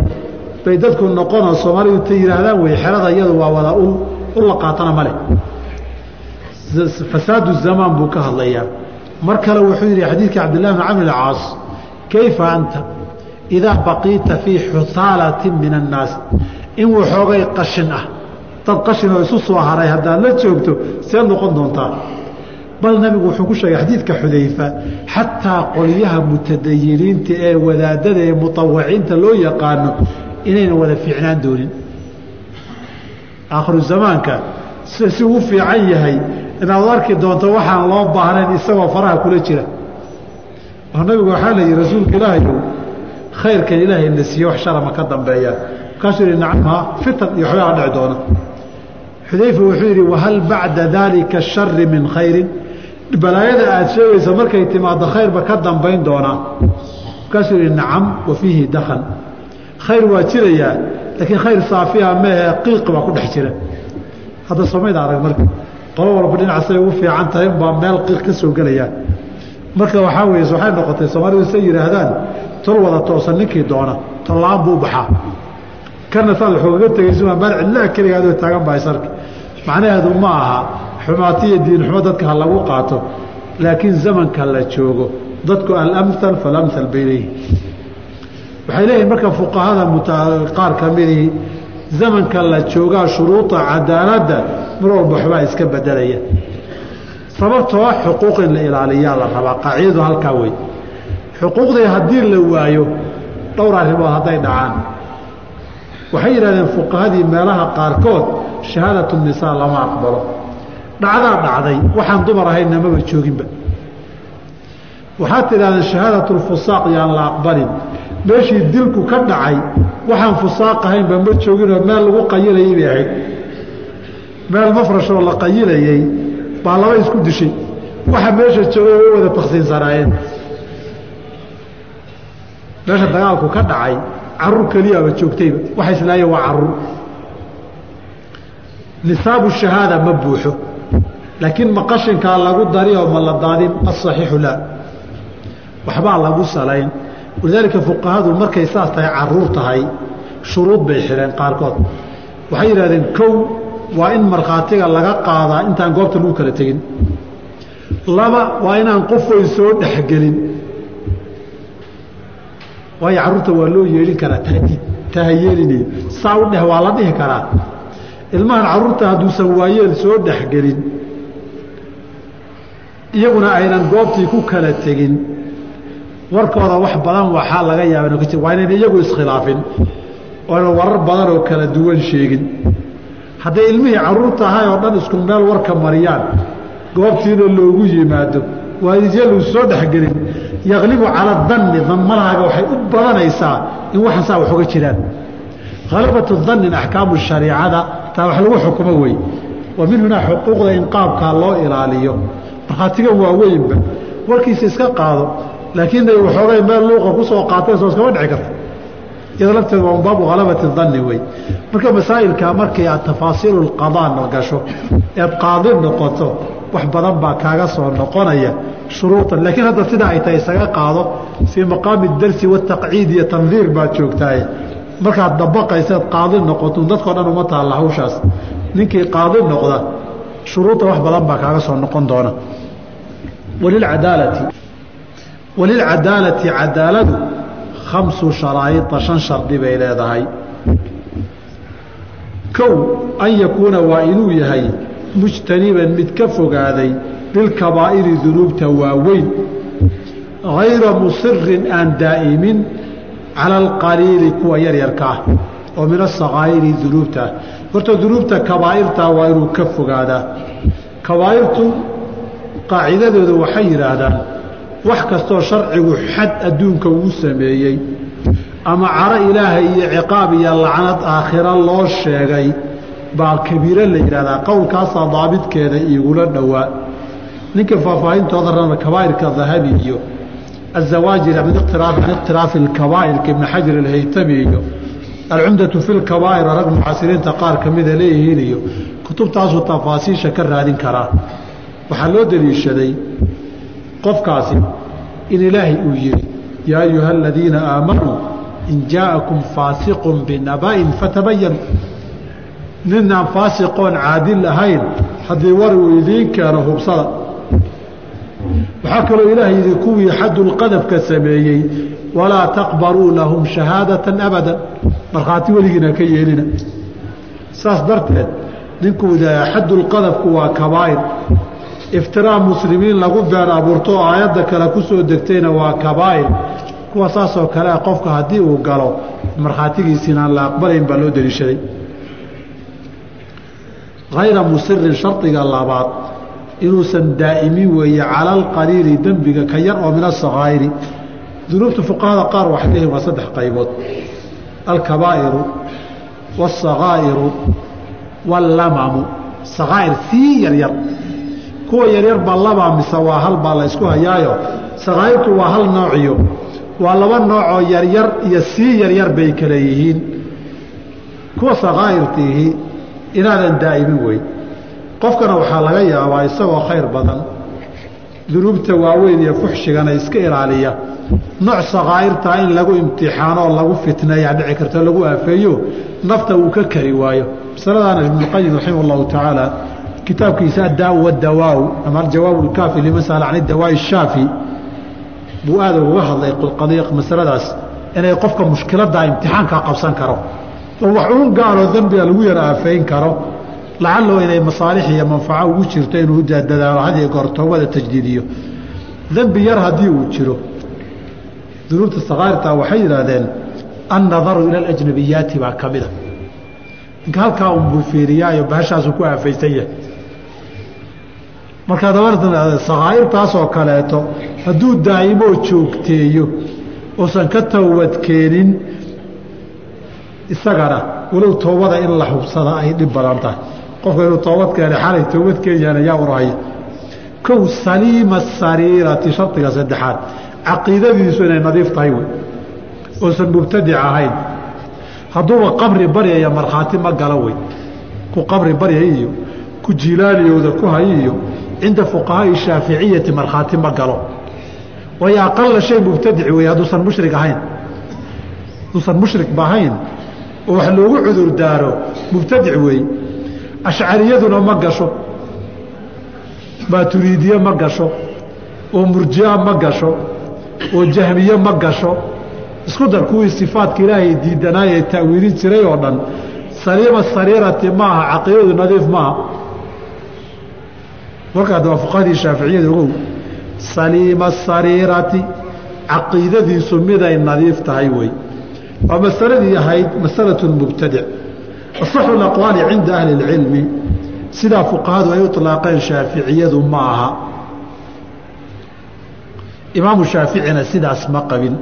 bay dadku noqonoo soomaalidu ta yihaahdaan wey xerada iyadu waa wada u la qaatana male fasaadu zamaan buu ka hadlayaa mar kale wuxuu yidhi xadiidka cabdillahi bn camr caas kayfa anta? Idaa baqiita fii xuhaalatin min annaas in waxoogay qashin ah. Dad qashin oo isu soo haray haddaad la joogto see noqon doontaa. Bal nabigu wuxuu ku sheegay xadiidka xudayfa xataa qolyaha mutadayiniinta ee wadaadada ee mutawiciinta loo yaqaano inayna wada fiicnaan doonin. Aakhiru zamaanka sida si uu fiican yahay inaad arki doonto waxaan loo baahnayn isagoo faraha kula jira. Oo nabigu waxaa la yihi rasuulka ilaahayow khayrkan ilaahay na siiye wax sharama ka dambeeya. Markaasuu yihi nacamha fitan iyo waxbaa dhici doona. Xudayfa wuxuu yidhi wahal bacda daalika shari min khayrin? Balaayada aada sheegaysa markay timaado khayrba ka dambayn doonaa markaasuu yihi nacam wa fiihi dakan khayr waa jirayaa laakiin khayr saafiya meehe qiiq baa ku dhex jira. Hadda somayda arag marka qolo walba dhinacasay ugu fiican tahay unbaa meel ka soo gelayaa marka waxaa weeye waxay noqotay soomaalidu say yidhaahdaan tol wada toosan ninkii doona tolla-aan buu baxaa. Kana saad waxoogaga tegaysa meel cidlaha keligaadoo taagan baa isarki macnaheedu ma aha xumaatiyo diinxumo dadka ha lagu qaato laakiin zamanka la joogo dadku alamhal falamhal bay leeyihiin waxay leeyihiin marka fuqahada qaar ka midii zamanka la joogaa shuruuda cadaaladda mar walba waxbaa iska bedelaya. Sababtoo xuquuq in la ilaaliyaa la rabaa qaacidadu halkaa wey xuquuqdii haddii la waayo dhowr arrimood hadday dhacaan. Waxay yidhahdeen fuqahadii meelaha qaarkood shahaadatu nisaa lama aqbalo. Dhacdaa dhacday waxaan dumar ahaynna maba jooginba. Waxaad tidhahdeen shahaadatu lfusaaq yaan la aqbalin. Meeshii dilku ka dhacay waxaan fusaaq ahaynba ma jooginoo meel lagu qayilayay bay ahayd meel mafrashoo la qayilayey baa laba isku dishay. Waxa meesha joogay way wada taksiinsanaayeen meesha dagaalku ka dhacay carruur keliyaaba joogtayba waxa islaayeen waa carruur. Nisaabu shahaada ma buuxo laakiin ma qashinkaa lagu dari oo ma la daadin asaxiixu laa. Waxbaa lagu salayn. Walidaalika fuqahadu markay saas tahay carruur tahay shuruud bay xidheen qaarkood. Waxay yidhahdeen kow waa in markhaatiga laga qaadaa intaan goobta lagu kala tegin. Laba waa inaan qof weyn soo dhexgelin. Waayo carruurta waa loo yeedhin karaa tahdiid tahayeelinayo saa u dheh waa la dhihi karaa. Ilmahan carruurta hadduusan waayeel soo dhexgelin iyaguna aynan goobtii ku kala tegin. Warkooda wax badan waxaa laga yaaba waa inayna iyagu iskhilaafin ooynan warar badan oo kala duwan sheegin hadday ilmihii carruurta ahay oo dhan isku meel warka mariyaan goobtiina loogu yimaado waayelu soo dhexgelin. Yaqlibu cala danni danmalahaaga waxay u badanaysaa in waxan saa wax uga jiraan. Halabatu dannin axkaamu shariicada taa wax lagu xukumo wey. Wa hunaa xuquuqda in qaabkaa loo ilaaliyo. Markhaatiga waaweynba warkiisa iska qaado laakiin ay waxoogay meel luuqa ku soo qaatay soo iskama dhici karta iyada lafteeda waa baabu halabati danni wey. Marka masaa'ilka markii aad tafaasiilu lqadaa gasho eed qaadi noqoto wax badan baa kaaga soo noqonaya shuruudan. Laakiin hadda sidaa ay tahay isaga qaado fii maqaami darsi wataqciid iyo tandiir baad joogtaaye markaad dabaqaysaad qaadi noqoto dadkao dhan uma taalla hawshaas. Ninkii qaadi noqda shuruudda wax badan baa kaaga soo noqon doona. Walilcadaalati walilcadaalati cadaaladu khamsu sharaa'ida shan shardi bay leedahay kow an yakuuna waa inuu yahay mujtaniban mid ka fogaaday lilkabaa'iri dunuubta waaweyn hayra musirin aan daa'imin cala alqaliili kuwa yaryarka ah oo min asakaa'iri dunuubta horta dunuubta kabaa'irtaa waa inuu ka fogaadaa kabaa'irtu qaacidadooda waxay yidhaahdaan wax kastoo sharcigu xad adduunka uu sameeyey ama caro ilaahay iyo ciqaab iyo lacnad aakhira loo sheegay baa kabiiro la yidhahdaa qowlkaasaa daabidkeeda igula dhowaa. Ninka faahfaahintooda raba kabaa'irka dahabi iyo azawaajir min iqtiraafi alkabaa'irka ibni xajar alhaytami iyo alcumdatu fi lkabaa'ir rag mucaasiriinta qaar ka mida leeyihiin iyo kutubtaasuu tafaasiisha ka raadin karaa. Waxaa loo deliishaday qofkaasi in ilaahay uu yidhi yaa ayuha aladiina aamanuu in jaa'akum faasiqun binaba'in fatabayanu ninaan faasiqoon caadil ahayn haddii war uu idiin keeno hubsada. Waxaa kaloo ilaah yidhi kuwii xadulqadafka sameeyey walaa taqbaluu lahum shahaadatan abadan. Markhaati weligiina ka yeelina. Saas darteed ninkuu xadulqadafku waa kabaa'ir iftiraa muslimiin lagu been abuurto oo aayadda kale ku soo degtayna waa kabaa'ir. Kuwa saasoo kale qofka haddii uu galo markhaatigiisiinaan la aqbalayn baa loo deliishaday. Hayra musirin shardiga labaad inuusan daa'imin weeye cala alqaliili dembiga ka yar oo min asakaa'iri dunuubta fuqahada qaar waxay leeyihiin waa saddex qaybood. Alkabaa'iru waasakaa'iru wallamamu sakaa'ir sii yaryar kuwa yaryar baa labaa mise waa hal baa la ysku hayaayo. Sakaa'irtu waa hal noociyo waa laba noocoo yaryar iyo sii yaryar bay kale yihiin. Kuwa sakaa'irtiihi inaadan daa'imin weyn. Qofkana waxaa laga yaabaa isagoo khayr badan. Dunuubta waaweyn iyo fuxshigana iska ilaaliya. Nooc sakaa'irtaa in lagu imtixaanoo lagu fitneeyaa dhici karto lagu aafeeyo nafta uu ka kari waayo. Masaladaana ibnuqayim raximah allahu tacaala kitaabkiisa addaaw wadawaaw ama aljawaab lkaafi liman sala can idawaa'i shaafi buu aada uga hadlay qadiiq masaladaas inay qofka mushkiladdaa imtixaankaa qabsan karo oo wax dembiga lagu yar aafeyn karo lacallo inay masaalix iyo manfaco ugu jirto inuu dadaalo hadiyo goor toobada tajdiidiyo. Dembi yar haddii uu jiro dunuubta sakaa'irtaa waxay yidhaahdeen annadaru ila alajnabiyaati baa ka mida ninka halkaa unbuu fiiriyaayo bahashaasuu ku aafaysan yahay dabarta sakaa'irtaasoo kaleeto hadduu daa'imoo joogteeyo uusan ka towbadkeenin isagana walow toobada in la hubsada ay dhib badan tahay. Qofka inuu toobad keena xalay toobad keenyahana yaa urahaya kow saliima sariirati shardiga saddexaad caqiidadiisu inay nadiif tahay wey. Uusan mubtadic ahayn. Hadduuba qabri baryaya markhaati ma galo wey. Ku qabri baryay iyo ku jiilaaliyooda ku hay cinda fuqahaai shaaficiyati markhaati ma galo waayo aqala shay mubtadic wey hadduusan mushrig ahayn hadduusan mushrigba ahayn oo wax loogu cudur daaro mubtadic weeye ashcariyaduna ma gasho maaturiidiye ma gasho oo murjia ma gasho oo jahmiye ma gasho isku dar kuwii sifaadka ilaahay diidanaayee ta'wiilin jiray oo dhan saliima sariirati maaha caqiidadu nadiif maaha markaad waa fuqahadii shaaficiyada ogow saliima sariirati caqiidadiisu miday nadiif tahay wey waa masaladii ahayd masalatu mubtadic asaxu aqwaali cinda ahli اlcilmi sidaa fuqahadu ay uطlaaqeen shaaficiyadu ma aha. Imaamu shaaficina sidaas ma qabin.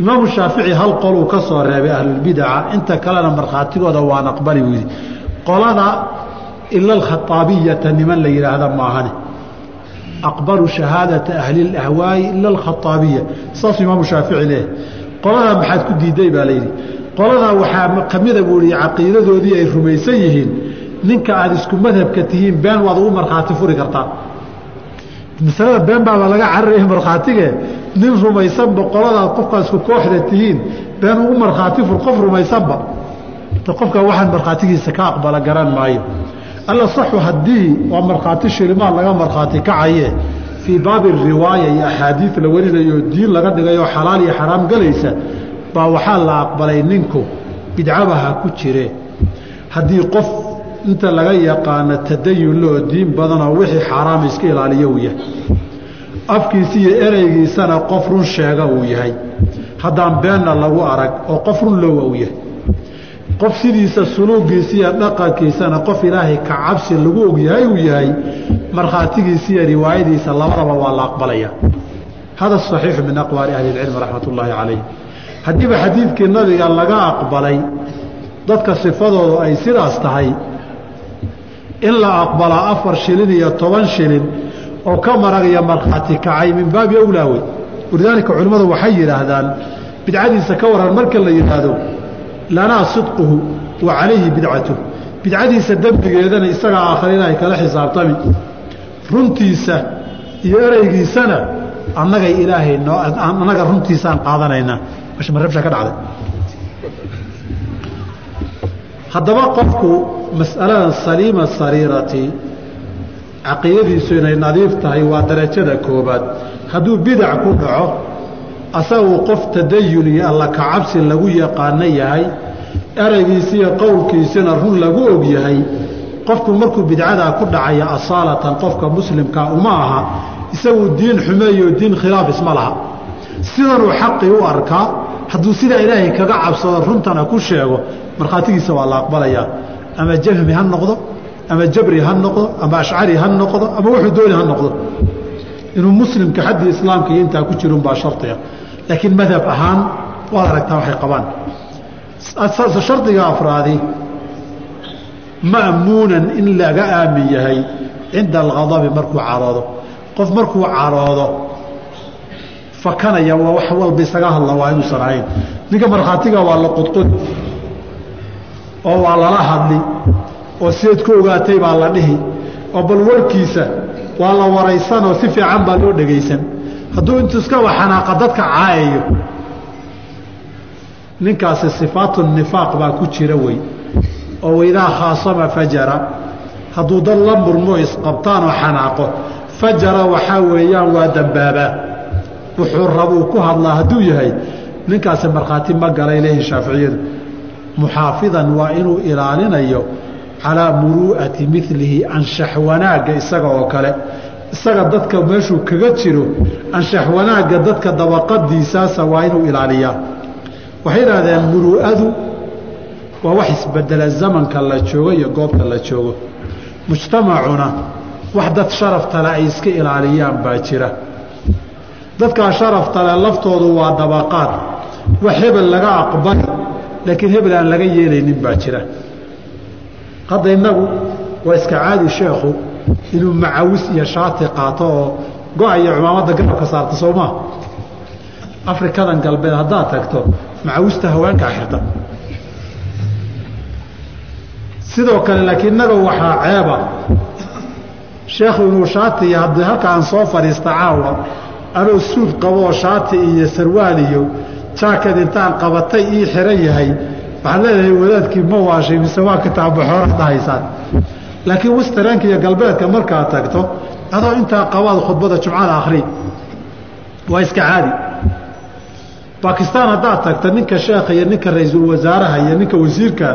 Imaamu shaafici hal qoluu ka soo reebay ahlulbidaca inta kalena markhaatigooda waan aqbali weydi qolada ila alkhaaabiyata niman la yidhaahda maahane aqbalu shahaadata ahli اlahwaayi ila alkhaaabiya saasuu imaamu shaafici leeyahy qoladaa maxaad ku diiday baa layidhi qoladaa waxaa kamida buu i caqiidadoodii ay rumaysan yihiin ninka aada isku madhabka tihiin been waad ugu markhaati furi kartaa masalada been baaba laga cararaya markhaatige nin rumaysanba qoladaad qofkaa isku kooxda tihiin been ugu markhaati fur qof rumaysanba qofkaa waxaan markhaatigiisa ka aqbala garan maayo alla saxu haddii waa markhaati shilimaad laga markhaati kacaye. Fii baabi riwaaya iyo axaadiid la warinayo diin laga dhigayoo xalaal iyo xaraam galaysa baa waxaa la aqbalay ninku bidcabaha ku jire. Haddii qof inta laga yaqaano tadayun loo diin badanoo wixii xaaraam iska ilaaliyo uu yahay. Afkiisa iyo ereygiisana qof run sheega uu yahay. Haddaan beenna lagu arag oo qof run lowa uu yahay qof sidiisa suluugiisa iyo dhaqankiisana qof ilaahay ka cabsi lagu ogyahay uu yahay markhaatigiisa iyo riwaayadiisa labadaba waa la aqbalaya. Hada saxiixu min aqwaali ahli ilcilmi raxmat ullaahi calayh haddiiba xadiidkii nabiga laga aqbalay dadka sifadoodu ay sidaas tahay in la aqbalaa afar shilin iyo toban shilin oo ka marag iyo markhaati kacay min baabi awlaa wey walidaalika culimmadu waxay yidhaahdaan bidcadiisa ka waran marka la yidhaahdo lanaa sidquhu wa calayhi bidcatuh. Bidcadiisa dembigeedana isagaa aakhare ilaahay kala xisaabtami. Runtiisa iyo ereygiisana annagay ilaahay annaga runtiisaan qaadanaynaa marabsha ka dhacday. Haddaba qofku mas'aladan saliima sariirati caqiidadiisu inay nadiif tahay waa darajada koobaad hadduu bidac ku dhaco asagu qof tadayun iyo alla kacabsi lagu yaqaano yahay ereygiisi iyo qowlkiisina run lagu og yahay qofku markuu bidcadaa ku dhacaya asaalatan qofka muslimka uma aha isagu diin xumeeyo diin khilaaf isma laha. Sidanuu xaqii u arkaa hadduu sidaa ilaahay kaga cabsado runtana ku sheego markhaatigiisa waa la aqbalayaa ama jahmi ha noqdo ama jabri ha noqdo ama ashcari ha noqdo ama wuxuu dooni ha noqdo. Inuu muslimka xaddii islaamka iyo intaa ku jirunbaa shardiga laakiin madhab ahaan waad aragtaa waxay qabaan. Shardiga afraadi ma'muunan in laga aamin yahay cinda alghadabi markuu caroodo. Qof markuu caroodo fakanaya waa wax walba isaga hadla waa inuusan ahayn ninka markhaatiga waa la qudqudi oo waa lala hadli oo sideed ku ogaatay baa la dhihi oo bal warkiisa waa la waraysanoo si fiican baa loo dhegaysan hadduu intuu iska waxanaaqa dadka caayayo. Ninkaasi sifaatu nifaaq baa ku jira wey. Oo waidaa khaasama fajara. Hadduu dad la murmo isqabtaanoo xanaaqo fajara waxaa weeyaan waa dambaabaa wuxuu rabuu ku hadlaa hadduu yahay ninkaasi markhaati ma galay leeyihiin shaaficiyadu. Muxaafidan waa inuu ilaalinayo calaa muruu'ati milihi anshax wanaagga isaga oo kale isaga dadka meeshuu kaga jiro anshax wanaagga dadka dabaqadiisaasa waa inuu ilaaliyaa. Waxay idhaahdeen muruu'adu waa wax isbedela zamanka la joogo iyo goobta la joogo. Mujtamacuna wax dad sharaftale ay iska ilaaliyaan baa jira. Dadkaa sharaftale laftoodu waa dabaqaad. Wax hebel laga aqbali laakiin hebel aan laga yeelaynin baa jira. Hadda innagu waa iska caadi sheekhu inuu macawis iyo shaati qaato oo go-a iyo cumaamadda garabka saarta soo maa afrikadan galbeed haddaad tagto macawista haweenkaa xirta. Sidoo kale laakiin innaga waxaa ceeba. Sheekhu inuu shaati iyo haddii halkaan soo fadhiista caawa anuu suud qaboo shaati iyo sarwaal iyo jaakad intaan qabatay ii xiran yahay waxaad leedahay wadaadkii ma waashay mise waa kitaabbaxoora dhahaysaan laakiin westarenka iyo galbeedka markaad tagto adoo intaa qabaad khudbada jumcada akhri waa iska caadi. Bakistaan haddaad tagta ninka sheekha iyo ninka ra'iisul wasaaraha iyo ninka wasiirka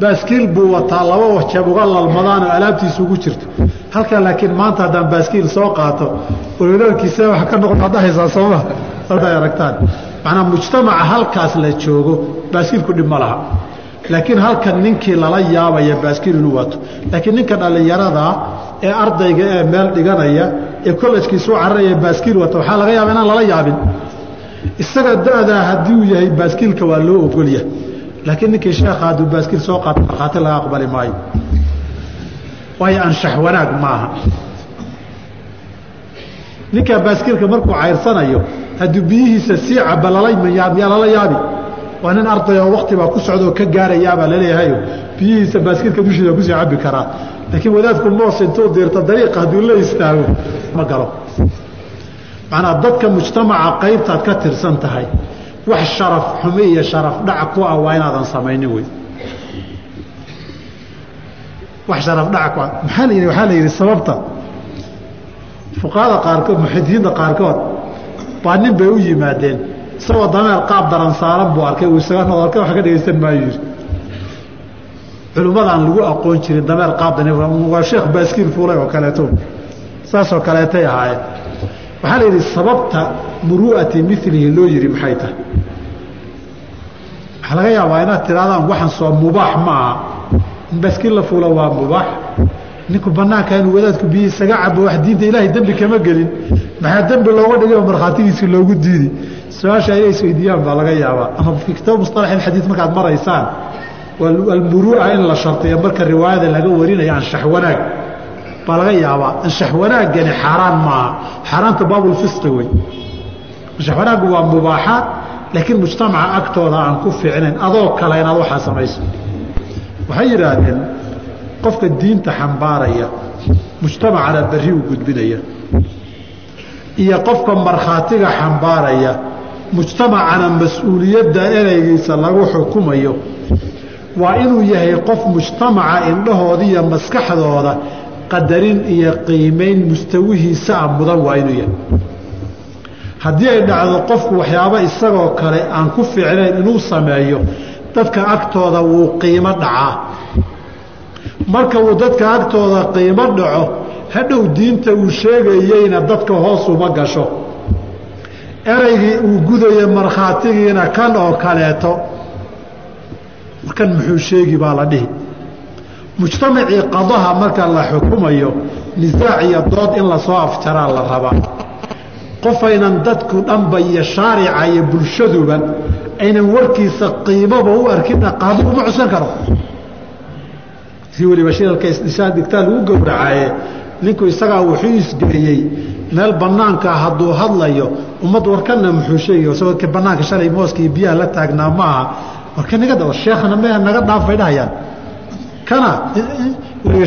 baaskiil buu wataa laba wajeeb uga lalmadaan oo alaabtiisa ugu jirto. Halkaa laakiin maanta haddaan baaskiil soo qaato ololaalkiisa wax ka noqon dhahaysaa sooma? Halkaay aragtaan. Macnaa mujtamaca halkaas la joogo baaskiilku dhib ma laha laakiin halkan ninkii lala yaabaya baaskiil inuu wato laakiin ninka dhallinyaradaa ee ardayga ee meel dhiganaya ee kollejkiisuu cararaya baaskiil wata waxaa laga yaaba inaan lala yaabin. Isaga da-daa haddii uu yahay baaskiilka waa loo ogolya laakiin ninkii sheekha hadduu baaskiil soo qaato markhaati laga aqbali maayo. Waayo anshax wanaag maaha. Ninkaa baaskiilka markuu cayrsanayo hadduu biyihiisa sii caba lalayaa lala yaabi waa nin arday oo wakti baa ku socdaoo ka gaarayaabaa laleeyahayo biyihiisa baaskiilka dushiisa ku sii cabi karaa. Laakiin wadaadku moos intuu diirto dariiqa hadduu la istaago. Ma galo. Macnaa dadka mujtamaca qaybtaad ka tirsan tahay. Wax sharaf xumi iyo sharaf dhac ku ah waa inaadan samaynin wey. Wax sharaf dhac ku ah. Maxaa la waxaa la yidhi sababta. Fuqahada qaarkood muxidiinta qaarkood baa nin bay u yimaadeen isagoo dameer qaab daran saaran buu arkay uu isaga noqo halka wax ka dhegaysan maayo yidhi. Culummadaan lagu aqoon jirin dameer qaab waa sheekh baaskiil fuulay oo kaleeto. Saasoo kaleetay ahaayeen. Waxaa la yidhi sababta muru'ati milihi loo yidhi maxay tahay? Waxaa laga yaabaa inaad tirahdaan waxaan soo mubaax ma aha in baaskiil la fuulo waa mubaax. Ninku banaanka inuu wadaadku biyi isaga cabo wax diinta ilaahay dembi kama gelin. Maxaa dembi looga dhigay oo markhaatigiisi loogu diidi su'aasha inay isweydiiyaan baa laga yaabaa. Ama kitaab musalax ilxadiid markaad maraysaan almuruuca in la shardiyo marka riwaayada laga warinayo anshax wanaag baa laga yaabaa. Anshax wanaaggani xaaraan maaha. Xaaraanta baabulfisqi wey. Anshax wanaaggu waa mubaaxaad laakiin mujtamaca agtooda aan ku fiicnayn. Adoo kale inaad waxaa samayso. Waxay yidhaahdeen qofka diinta xambaaraya mujtamacana berri u gudbinaya iyo qofka markhaatiga xambaaraya mujtamacana mas'uuliyadda ereygiisa lagu xukumayo waa inuu yahay qof mujtamaca indhahooda iyo maskaxdooda qadarin iyo qiimayn mustawihiisa a mudan waa inuu yahay. Haddii ay dhacdo qofku waxyaabo isagoo kale aan ku fiicnayn inuu sameeyo dadka agtooda wuu qiimo dhacaa. Marka uu dadka agtooda qiimo dhaco hadhow diinta uu sheegayeyna dadka hoos uma gasho ereygii uu gudayo markhaatigiina kan oo kaleeto. Kan muxuu sheegi baa la dhihi. Mujtamacii qadaha marka la xukumayo nisaac iyo dood in la soo afjaraa la rabaa qofaynan dadku dhanba iyo shaarica iyo bulshaduba aynan warkiisa qiimoba u arkinna qaado uma codsan karo. Si weliba shiralka isdhishaan digtaa lagu gowracaye ninku isagaa wuxuu isgeeyey meel banaanka hadduu hadlayo ummad warkana muxuu sheegay ka banaanka shalay mooska iyo biyaha la taagnaa ma aha. Warka naga daba sheekhna me naga dhaaf bay dhahayaan. Kana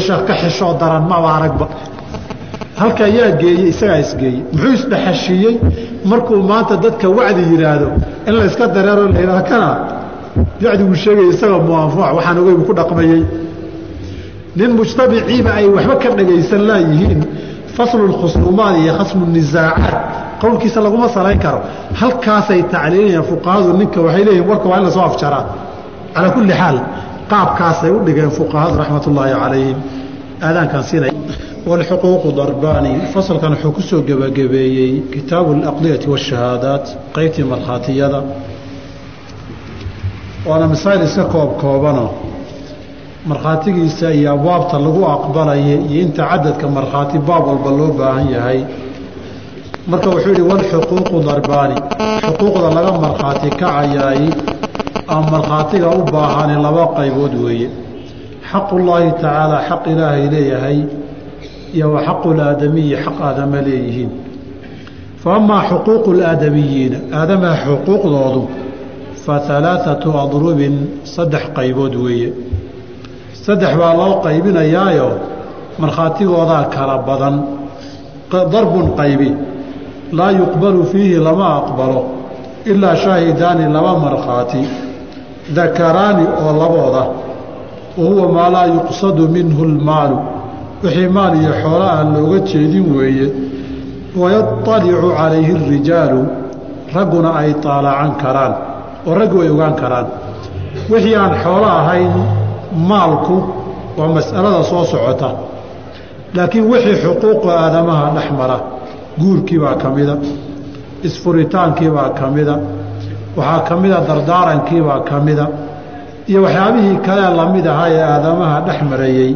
sheekh ka xishoo daran maba aragba halka ayaa geeyey isagaa isgeeyey muxuu isdhexashiiyey markuu maanta dadka wacdi yidhaahdo in la iska dareero la yidhahdo kana wacdiguu sheegaya isagoo muanfuuc waxaan ogeybu ku dhaqmayey nin mujtamiciiba ay waxba ka dhagaysan laayihiin faslu lkhusuumaat iyo khasmu nisaacaat qowlkiisa laguma salayn karo. Halkaasay tacliilinayaan fuqahadu ninka waxay leeyihiin warka waa in la soo afjaraa. Calaa kulli xaal qaabkaasay u dhigeen fuqahadu raxmat ullaahi calayhim. Aadaankan siinay. Walxuquuqu darbaani fasalkan wuxuu ku gebagabeeyey kitaabu alaqdiyati waashahaadaat qeybtii markhaatiyada. Waana masaa'il iska koob koobano markhaatigiisa iyo abwaabta lagu aqbalaya iyo inta cadadka markhaati baab walba loo baahan yahay. Marka wuxuu yidhi walxuquuqu darbaani. Xuquuqda laga markhaati kacayaay ama markhaatiga u baahani laba qaybood weeye. Xaqullaahi tacaala xaq ilaahay leeyahay iyo wa xaqulaadamiyi xaq aadama leeyihiin. Fa amaa xuquuqu laadamiyiina aadamaha xuquuqdoodu fa alaaatu adrubin saddex qaybood weeye saddex baa loo qaybinayaayo markhaatigoodaa kala badan. Darbun qaybi. Laa yuqbalu fiihi lama aqbalo ilaa shaahidaani laba markhaati. Dakaraani oo labooda. Wa huwa maa laa yuqsadu minhu lmaalu wixii maal iyo xoolo aan looga jeedin weeye. Wayaطalicu calayhi اrijaalu ragguna ay taalacan karaan oo raggu ay ogaan karaan. Wixii aan xoolo ahayn maalku waa mas'alada soo socota. Laakiin wixii xuquuqa aadamaha dhex mara guurkii baa ka mida isfuritaankii baa ka mida waxaa ka mida dardaarankii baa ka mida iyo waxyaabihii kalee la mid ahaa ee aadamaha dhex marayey